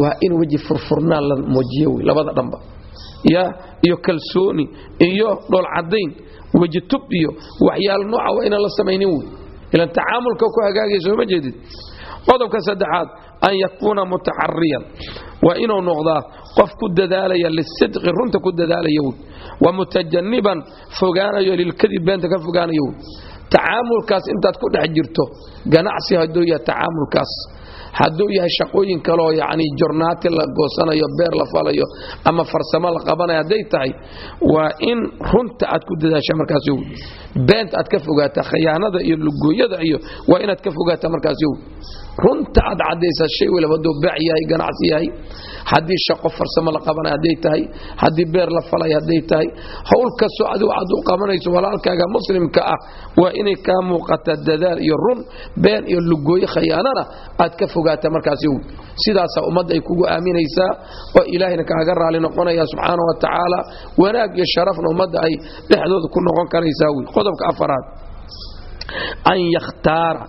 waa in weji furfurnaan la muujiyo labada dhanba iyo kalsooni iyo dhol cadayn weji tub iyo waxyaalo nooca waa inaan la samaynin wey. Ilan tacaamulka ku hagaagaya sooma jeedid. Qodobka saddexaad an yakuuna mutaxariyan waa inuu noqdaa qof ku dadaalaya lisidqi runta ku dadaalaya wey. Wa mutajaniban fogaanayo lilkadib beenta ka fogaanayo wey. Tacaamulkaas intaad ku dhex jirto ganacsi yahay tacaamulkaas hadduu yahay shaqooyin kaleoo yacni jornaati la goosanayo beer la falayo ama farsamo la qabanayo hadday tahay waa in runta aad ku dadaasha markaas yow beenta aad ka fogaataa khayaanada iyo lugooyada iyo waa inaad ka fogaataa markaas yow runta aad caddaysaa shay waliba hadduu beec yahay ganacsi yahay haddii shaqo farsamo la qabanay hadday tahay haddii beer la falay hadday tahay howl kastoo adigu aad u qabanayso walaalkaaga muslimka ah waa inay kaa muuqataa dadaal iyo run been iyo lugooyo khayaanana aad ka fogaataa markaasi sidaasaa ummadda ay kugu aaminaysaa oo ilaahayna kaaga raali noqonaya subxaana wa tacaala wanaag iyo sharafna ummadda ay dhexdooda ku noqon karaysaa wy qodobka afaraad. An yakhtaara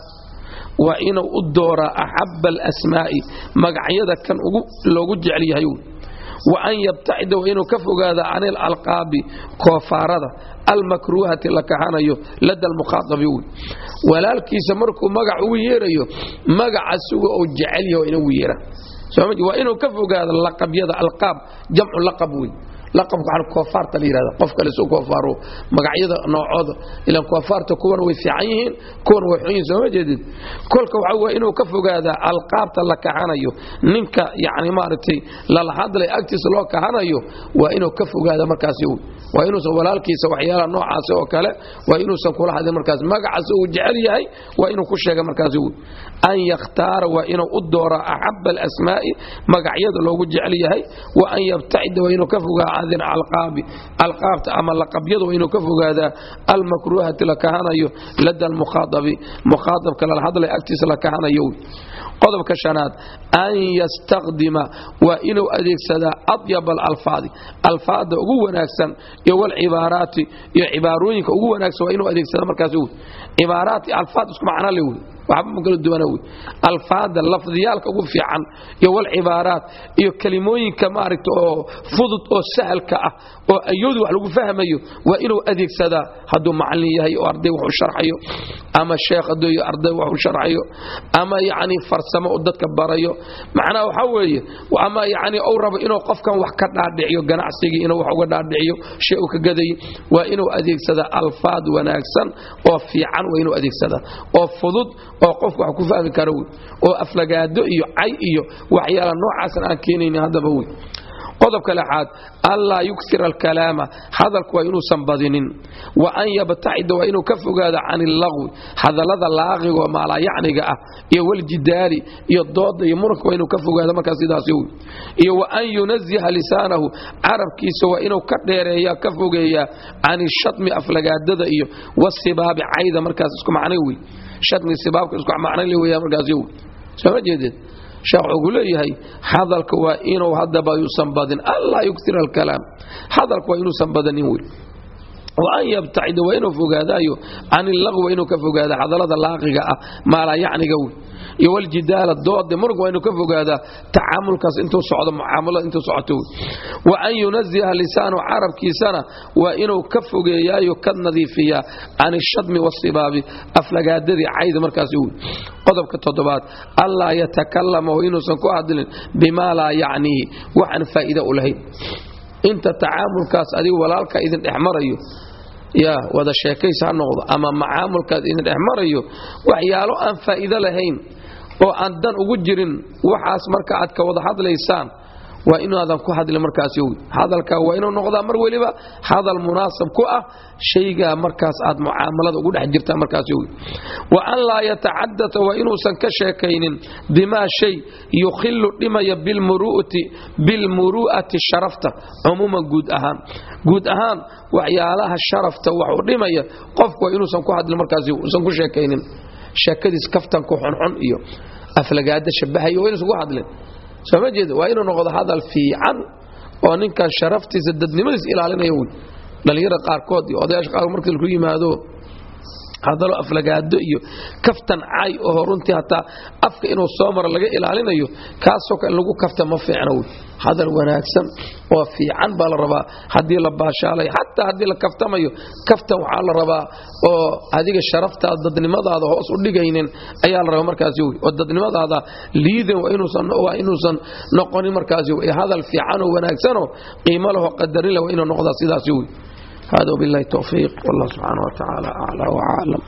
waa inuu u dooraa axaba alasmaa'i magacyada kan loogu jecel yahay wa an yabtacida waa inuu ka fogaada can ilalqaabi koofaarada almakruuhati la kahanayo lada almukhaaabi wy walaalkiisa markuu magac ugu yeerayo magaca suga uu jecel yahay waa inuu ugu yeeraa waa inuu ka fogaada laqabyada alqaab jamcu laqab wey koofaarta la yidhahda qof kale soo koofaaro magacyada noocooda. Ilaan koofaarta kuwana way fiican yihiin kuwana way xun yihiin sooma jeedid? Kolka waxa waa inuu ka fogaadaa alqaabta la kahanayo ninka yacni maaragtay lala hadlay agtiisa loo kahanayo waa inuu ka fogaada markaasi waa inuusan walaalkiisa waxyaalaha noocaasi oo kale waa inuusan kula hadlin markaas. Magacaas uu jecel yahay waa inuu ku sheega markaasi an yakhtaara waa inuu u dooraa axaba alasmaa'i magacyada loogu jecel yahay wa an yabtacida waa inuu ka fogaa can alqaabi alqaabta ama laqabyada waa inuu ka fogaadaa almakruuhati la kahanayo lada almukhaadabi mukhaadabka lala hadlay agtiisa la kahanayo qodobka shanaad an yastaqdima waa inuu adeegsadaa adyab alalfaadi alfaada ugu wanaagsan iyo walcibaaraati iyo cibaarooyinka ugu wanaagsan waa inuu adeegsada markaas wy cibaaraat alfaad isku macno le wey waxba ma kala duwana wey alfaada lafdiyaalka ugu fiican iyo walcibaaraat iyo kelimooyinka maaragta oo fudud oo sahalka ah oo ayoodu wax lagu fahmayo waa inuu adeegsadaa hadduu macallin yahay oo arday wax u sharxayo ama sheekh hadduu arday wax u sharxayo ama yacni farsamo u dadka barayo. Macnaha waxaa weeye ama yacni uu rabo inuu qofkan wax ka dhaadhiciyo ganacsigii inuu wax uga dhaadhiciyo shay uu ka gadayo waa inuu adeegsadaa alfaad wanaagsan oo fiican waa inuu adeegsadaa. Oo fudud oo qofku wax ku fahmi karo wey oo aflagaado iyo cay iyo waxyaala noocaasan aan keenaynin haddaba wey. Qodobka lexaad anlaa yuksira alkalaama hadalku waa inuusan badinin wa an yabtacida waa inuu ka fogaado can illaqwi hadallada laaqiga oo maalayacniga ah iyo waljidaali iyo dooda iyo muranka waa inuu ka fogaado markaas sidaas wey. Iyo wa an yunaziha lisaanahu carabkiisa waa inuu ka dheereeya ka fogeeyaa can ishatmi aflagaadada iyo wasibaabi cayda markaas isku macnay wey shatmi sibaabka isku macnay le weya markaas wey sooma jeedeed sheekh wuxuu ku leeyahay hadalka waa inuu haddaba yuusan badin allaa yuksira alkalaam hadalka waa inuusan badanin wey wa yabtacida waa inuu fogaadaayo can illaqwi inuu ka fogaada hadallada laaqiga ah maalayacniga wey iyo waljidaala doode murug waa inuu ka fogaadaa tacaamulkaas intuu socdo mucaamalada intuu socoto wa an yunaziha lisaanu carabkiisana waa inuu ka fogeeyaayo ka nadiifiyaa can ishadmi wasibaabi aflagaadadii cayda markaasi wey qodobka toddobaad allaa yatakalama oo inuusan ku hadlin bimaa laa yacniihi waxaan faa'iida u lahayn. Inta tacaamulkaas adigu walaalka idin dhex marayo yaa wada sheekays ha noqdo ama macaamulkaas idin dhex marayo waxyaalo aan faa'iido lahayn oo aan dan ugu jirin waxaas marka aad ka wada hadlaysaan waa inaadan ku hadlin markaas yowi hadalkaa waa inuu noqdaa mar weliba hadal munaasab ku ah shaygaa markaas aad mucaamalada ugu dhex jirtaa markaas yowi wa an laa yatacadata waa inuusan ka sheekaynin bimaa shay yukhilu dhimaya bilmuru'ati sharafta cumuuman guud ahaan. Guud ahaan waxyaalaha sharafta wax u dhimaya qofku waa inuusan ku hadlin markaas usan ku sheekaynin sheekadiis kaftanku xunxun iyo aflagaada shabahayo waa ku hadlin sooma jeeda waa inuu noqdo hadal fiican oo ninkan sharaftiisa dadnimadiis ilaalinaya wy dhallinyarada qaarkood iyo odayaasha qaarkood markii laku yimaado hadalo aflagaado iyo kaftan cay oo runtii hataa afka inuu soo maro laga ilaalinayo kaasoo kale lagu kafta ma fiicna wy hadal wanaagsan oo fiican baa la rabaa. Haddii la baashaalay xataa haddii la kaftamayo kaftan waxaa la rabaa oo adiga sharaftaada dadnimadaada hoos u dhigaynin ayaa la rabaa markaasi wy oo dadnimadaada liidan waa inuusan noqonin markaasi wy hadal fiicanoo wanaagsanoo qiimo laho qadarin leh waa inuu noqdaa sidaasi wy hada wbillahi towfiiq wallah subxaana wa tacaala aclaa wacaalam